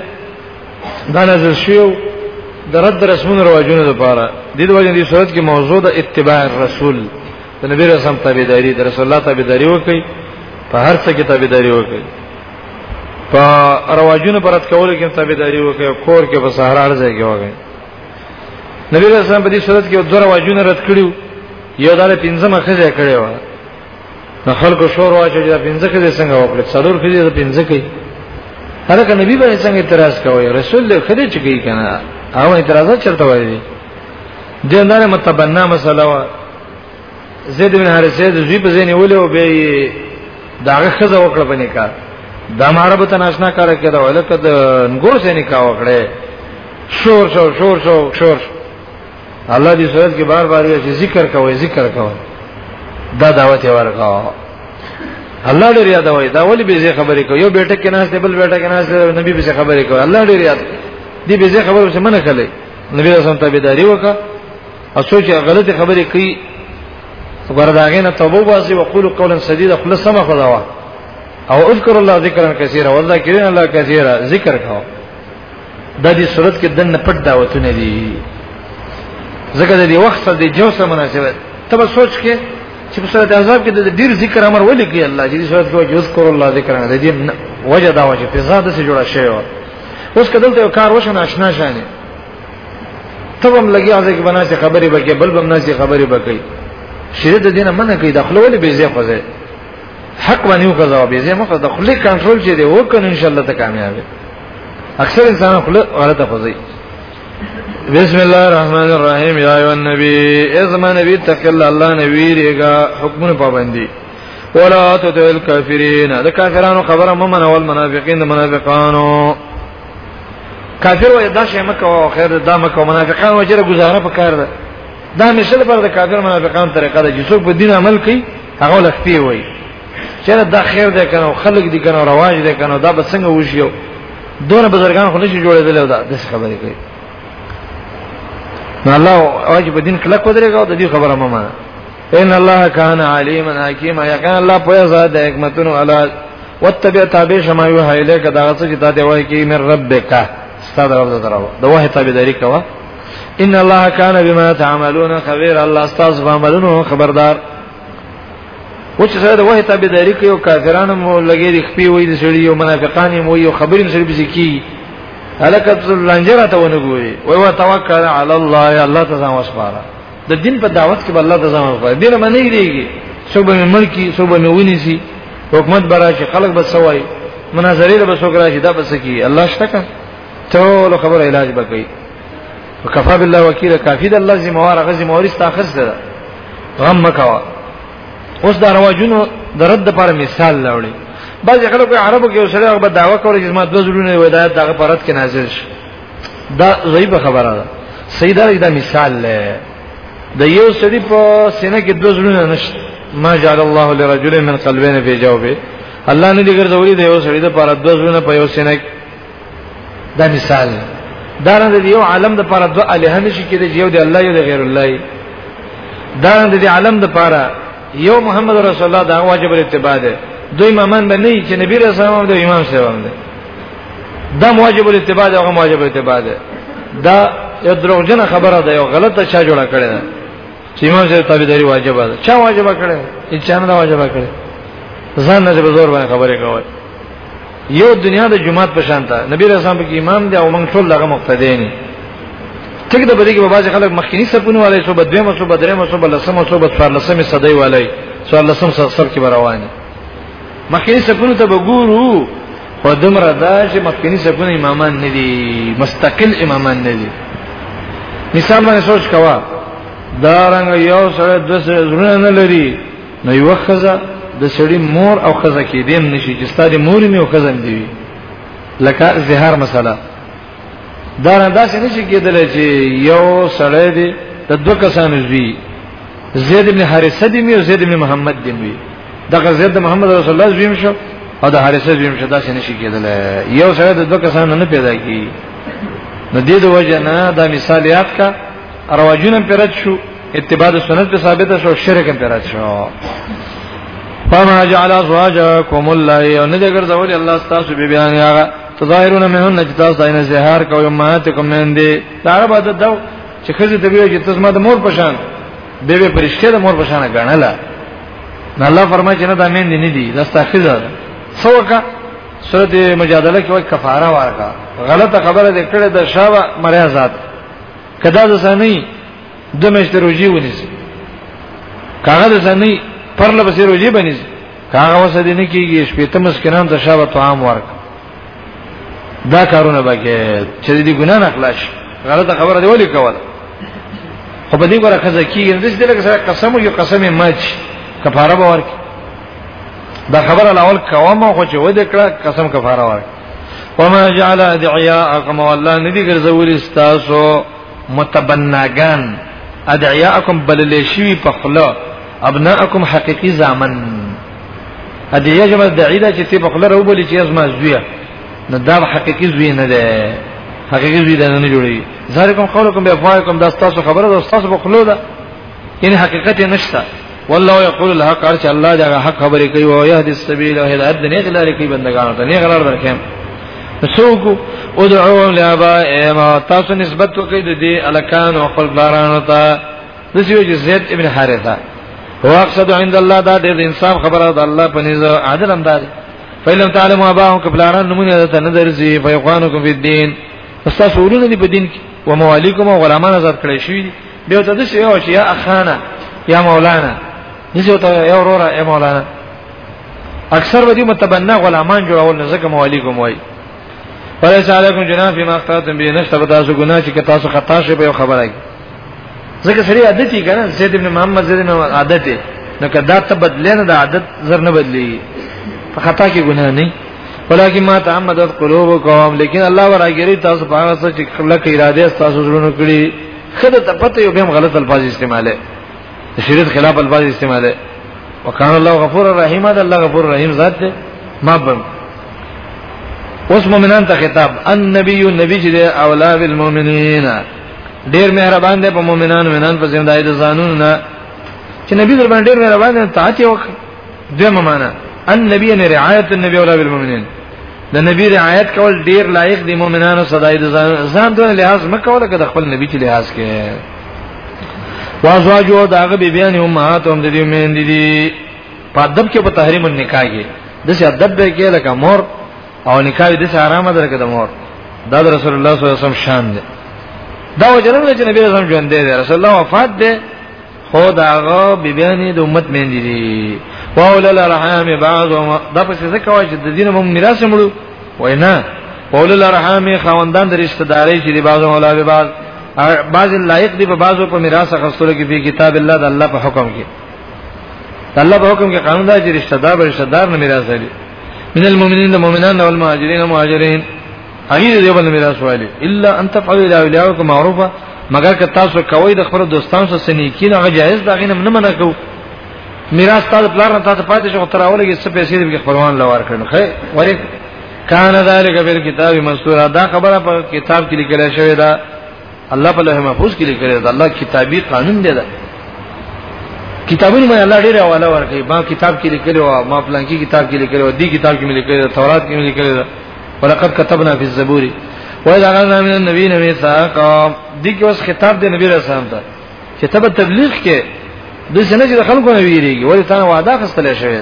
دا نازل شو د رد رسمونو رواجونو لپاره د دې وجه دې سورۃ کې موضوع د اتباع الرسول د نبی رسول الله تابعداري د رسول الله تابعداري وکړي په هر څه کې تابعداري وکړي په رواجونو پرد کول کې تابعداري وکړي کور کې په صحرا ارزه کې وکړي نبی رسول الله په دې صورت کې دوه رواجونه رد کړیو یو داله پنځمه خزه کړې و نو خلکو شور واچو چې پنځه خزه څنګه وکړي څلور خزه د پنځه کې هرکه نبی باندې څنګه اعتراض کوي رسول الله خدای چې کوي کنه هغه اعتراضات چرته وایي دې نه متبنا مسله زید بن حارثه د زوی په ځین ولې او به داغه خزه وکړه په نکاح د عربو ته ناشنا کار کړه ولکه د نګور سره نکاح وکړه شور شو شور شو شور الله دې صورت کې بار بار یې ذکر کوي ذکر کوي دا دعوت ورکاو الله ډېر یاد وای دا ولې به زی خبرې کوي یو بیٹه کې ناس دی بل بیٹه کې ناس دی نبی به خبرې کوي الله ډېر یاد دی به زی خبرې څه منه کړي نبی رسول ته بيداری وکړه اسو چې غلطي خبرې کوي وګرداغې نه توبه واسي وقول قولا سديدا خپل سم خداوا او اذكر الله ذکرا کثیره والذاکرین الله کثیره ذکر کاو د دې صورت کې دنه پټ دعوتونه دي ځکه د دې وخت سره د جو سره مناسبه ته به سوچ کې چې په صورت عذاب کې د ډیر ذکر امر ولې کوي الله چې دې صورت کې وجوز کول الله ذکر نه دې وجه دا وجه په ذات سره جوړه شوی اوس کدل ته کار وشنه آشنا شانه ته هم لګي هغه کې بنا سي خبرې بکې بل بم نه سي خبرې بکې شریعت د دینه منع کوي داخله ولې به زی خوځي حق باندې وکړه به زی مخه د خلې کنټرول چې دی وکړ ان شاء الله ته کامیاب اکثر انسان خلې غلطه خوځي بسم الله الرحمن الرحیم یا ایو النبی ازما نبی تقل الله نبی ریګه حکمونه پابندي ولا تطع الكافرین د کافرانو خبره ممن او المنافقین د منافقانو کافر وای دا شی مکه او خیر دا مکه منافقان وجره گزاره پکار ده دا مثال پر د کافر منافقان طریقه ده چې څوک په دین عمل کوي هغه لختی وای چیرې دا خیر ده کنه خلک دي کنه رواج ده کنه دا به څنګه وشيو دونه بزرګان خو نشي جوړېدل دا د خبرې کوي نو الله واجب دین کله کو درېګا د دې خبره مې ان الله کان علیما حکیما یقینا الله په ذات د حکمتونو علا وتتبع تابع شما یو هایله کدا څه چې ته وایي کې مې ربک ستاسو رب درو د وه تابعداري کوا ان الله کان بما تعملون خبير الله ستاسو عملونو خبردار و چې سره د وه تابعداري کوي او کافرانو مو لګي د خپي وې د سړي او منافقان مو یو خبرې سره به کی هلکه تل لنجره ته ونګوري وای وا توکل علی الله الله تعالی وسپاره د دین په دعوت کې الله د ځان غواړي دین باندې دیږي صوبه مې ملکی صوبه مې ونیسی حکومت براشي خلک به سوای مناظرې له بسو کراشي دا بس کی الله شتکا ټول خبر علاج بکې وکفا بالله وکیل کافی د الله ذمہ وار غزي موري استاخص ده غم مکوا اوس دا رواجونو د رد لپاره مثال لاوړي بعض خلکو عربو کې وسره هغه دعوا کوي چې ما د زړونو ودایت دغه پرد کې نازل شي دا ضعیف خبره ده سیدا دا مثال له د یو سړي په سینه کې دوه زړونه نشته ما جعل الله لرجل من قلبين في جوفه الله نه دې ګرځولې د یو سړي د پاره دوه زړونه په یو سینه کې دا مثال دا نه دی یو عالم د پاره دوه الهه نشي کېږي یو دی الله یو دی غیر الله دا نه دی عالم د پاره یو محمد رسول الله دا واجب اتباع ده دوی ممن به نه چې نبی رسول الله د امام سره ومنه دا واجب اتباع ده هغه واجب اتباع ده دا یو دروغجن خبره ده یو غلطه چا جوړه کړې ده چې امام سره تابعداري واجب ده چا واجب کړې ده چې نه واجب کړې ځان نه به زور باندې خبرې کوي یو دنیا د جمعات په شان ده نبی رسول الله کې امام دی او موږ ټول لغه مقتدی نه ټیک د بده کې بعضی خلک مخکینی سپونه والي سو بدوی مسو بدره مسو بلسم مسو بد فرلسم صدای والي سو الله سم سر کې رواني مخکینی سپونه ته وګورو خو دمر دا چې مخکینی سپونه امامان نه دي مستقل امامان نه دي مثال باندې سوچ کوا دا رنګ یو سره د سره زړه نه لري نو یو خزه د سړی مور او خزه کې دیم نشي چې ستاره مور می او خزه دی وی لکه زهر مسله دا نه داسې نشي کېدل چې یو سړی دی د دوه کسانو زوی زید بن حارثه دی می او زید بن محمد دی می دغه زید محمد رسول الله زویم شو او د حارثه زویم شو داسې نشي کېدل یو سړی د دوه کسانو نه پیدا کی نو دې د وجه نه دا مثال یاد کا رواجونه پرد شو اتباع د سنت په ثابت شو شرک هم پیرات شو فما جعل ازواجكم الله او نه دګر زول الله تاسو به بیان یاغه تظاهرون منهن چې تاسو داینه زهار کوي ماتکم من دي دا عرب د دو چې خزه ته ویل چې تاسو ما د مور پشان به به پرشته د مور پشان غنله نه الله فرمایي چې نه دا مين دي نه دي دا استخزه څوکا سورته مجادله کې وایي کفاره ورکا غلطه خبره دې کړې د شابه مریضات کدا د سنې د مشت روجي ونیسي کاغه د سنې پر له بسې روجي بنیسي کاغه وسه دې نه کیږي شپې ته مسکینان ته شابه طعام ورک دا کارونه بګه چې دې ګنا نه خلاص غلطه خبره دی ولي کوله خو په دې ګوره خزه کیږي د دې لکه سره قسم یو قسم مچ کفاره به ورک دا خبره الاول کومه خو چې ود کړه قسم کفاره ورک وما جعل ادعياءكم والله ندي ګرځولي استاسو متبناګان ادعیاءکم بلل شوی په خله ابناءکم حقیقی زامن ادعیه جمع دعیده چې ته په خله راو بلی چې از ما زویه نو دا حقیقی زوی نه ده حقیقی زوی ده نه جوړي ذالکم قولکم بیافواکم دا تاسو خبره ده تاسو په خله ده یعنی حقیقت نشته والله یقول الحق ارچ الله دا حق خبرې کوي او يهدي السبيل او هدایت د نیغ لارې کوي بندگانو ته نیغ لار درکې سوق ادعو لابائهم تاسو نسبت وکړئ د دې الکان او خپل بارانو ته د سیو چې زید ابن حارثه هو اقصد عند الله دا د انسان خبره ده الله په نيزه عادل انداز فیلم تعلم اباهم کبلاران نمونه ده تنه درځي فیقانکم فی الدین استاسو ورونه دي په دین کې و موالیکم او غلامان آزاد کړی شوی دي به ته د شی او شی اخانا یا مولانا نشو ته یا وروره یا مولانا اکثر ودی متبنا غلامان جوړول نه زکه موالیکم وای فلیس علیکم جناح فی ما اخترتم به نشته به تاسو ګناه چې تاسو خطا شئ په خبره کې ځکه سری عادت یې کنه زید ابن محمد زید ابن عادت دی نو کدا ته بدلنه د عادت زر نه بدلی په خطا کې ګناه نه ولکه ما تعمدت قلوبکم لیکن الله وراګری تاسو په هغه څه چې خلک اراده تاسو زړونو کړی خدای ته پته یو به هم غلط الفاظ استعماله شریعت خلاف الفاظ استعماله وکړ الله غفور رحیم ده الله غفور رحیم ذات ده ما بم اوس مؤمنان ته خطاب النبی النبی چې اولا بالمؤمنین ډیر مهربان دی په مؤمنانو مؤمنان په زندای د ځانونو نه چې نبی در باندې ډیر مهربان دی ته اچي وکړه دغه معنا ان نبی نه رعایت النبی اولا بالمؤمنین د نبی رعایت کول ډیر لایق دی مؤمنانو صدای د ځان دونه لحاظ مکوله که د خپل نبی چې لحاظ کې وازواجو داغه بی بیان امهات هم د دې مین دي په ادب کې په تحریم النکاح کې د څه ادب به کې لکه مور او نکاح د څه آرامه درکې د مور دا رسول الله صلی الله علیه وسلم شان دی دا وجرم چې نبی رسول ژوند دی رسول الله وفات دی خو دا غو بیبیانی د امت مین دي واول الرحام بعض دا پس څه کوي چې د دین مو میراث مړو وینا واول الرحام خوندان د رشتہ داري چې بعض مولا به بعض بعض لایق دي په بعضو په میراث خستلو کې په کتاب الله د الله په حکم کې الله په حکم کې قانون دا چې رشتہ دار رشتہ دار نه میراث لري من المؤمنین د مؤمنان او المهاجرین او مهاجرین هغه دې بل میراث وایلی الا ان تفعلوا الى اولیاءکم معروفا مگر که تاسو کوی د خپل دوستانو سره سنیکی نه جایز دا غینه نه منع کو میراث تاسو پلار نه تاسو پاتې شو تر اوله کې څه پیسې دې خپلوان لوار کړل خې ورې کان ذالک بالکتاب مسطور دا خبره په کتاب کې لیکل شوې ده الله په لوح محفوظ کې لیکل دی الله کتابي قانون دی دا کتابونه باندې الله ډېر حواله ورکړي ما کتاب کې لیکل او ما پلان کې کتاب کې لیکل او دی کتاب کې لیکل دی تورات کې لیکل دی ولقد كتبنا في الزبور واذا اخذنا من النبيين ميثاقا دي کې اوس خطاب دی نبی رسول الله چې تب تبلیغ کې د څنګه چې خلکو نه ویریږي ولې تا وعده خستلې شوی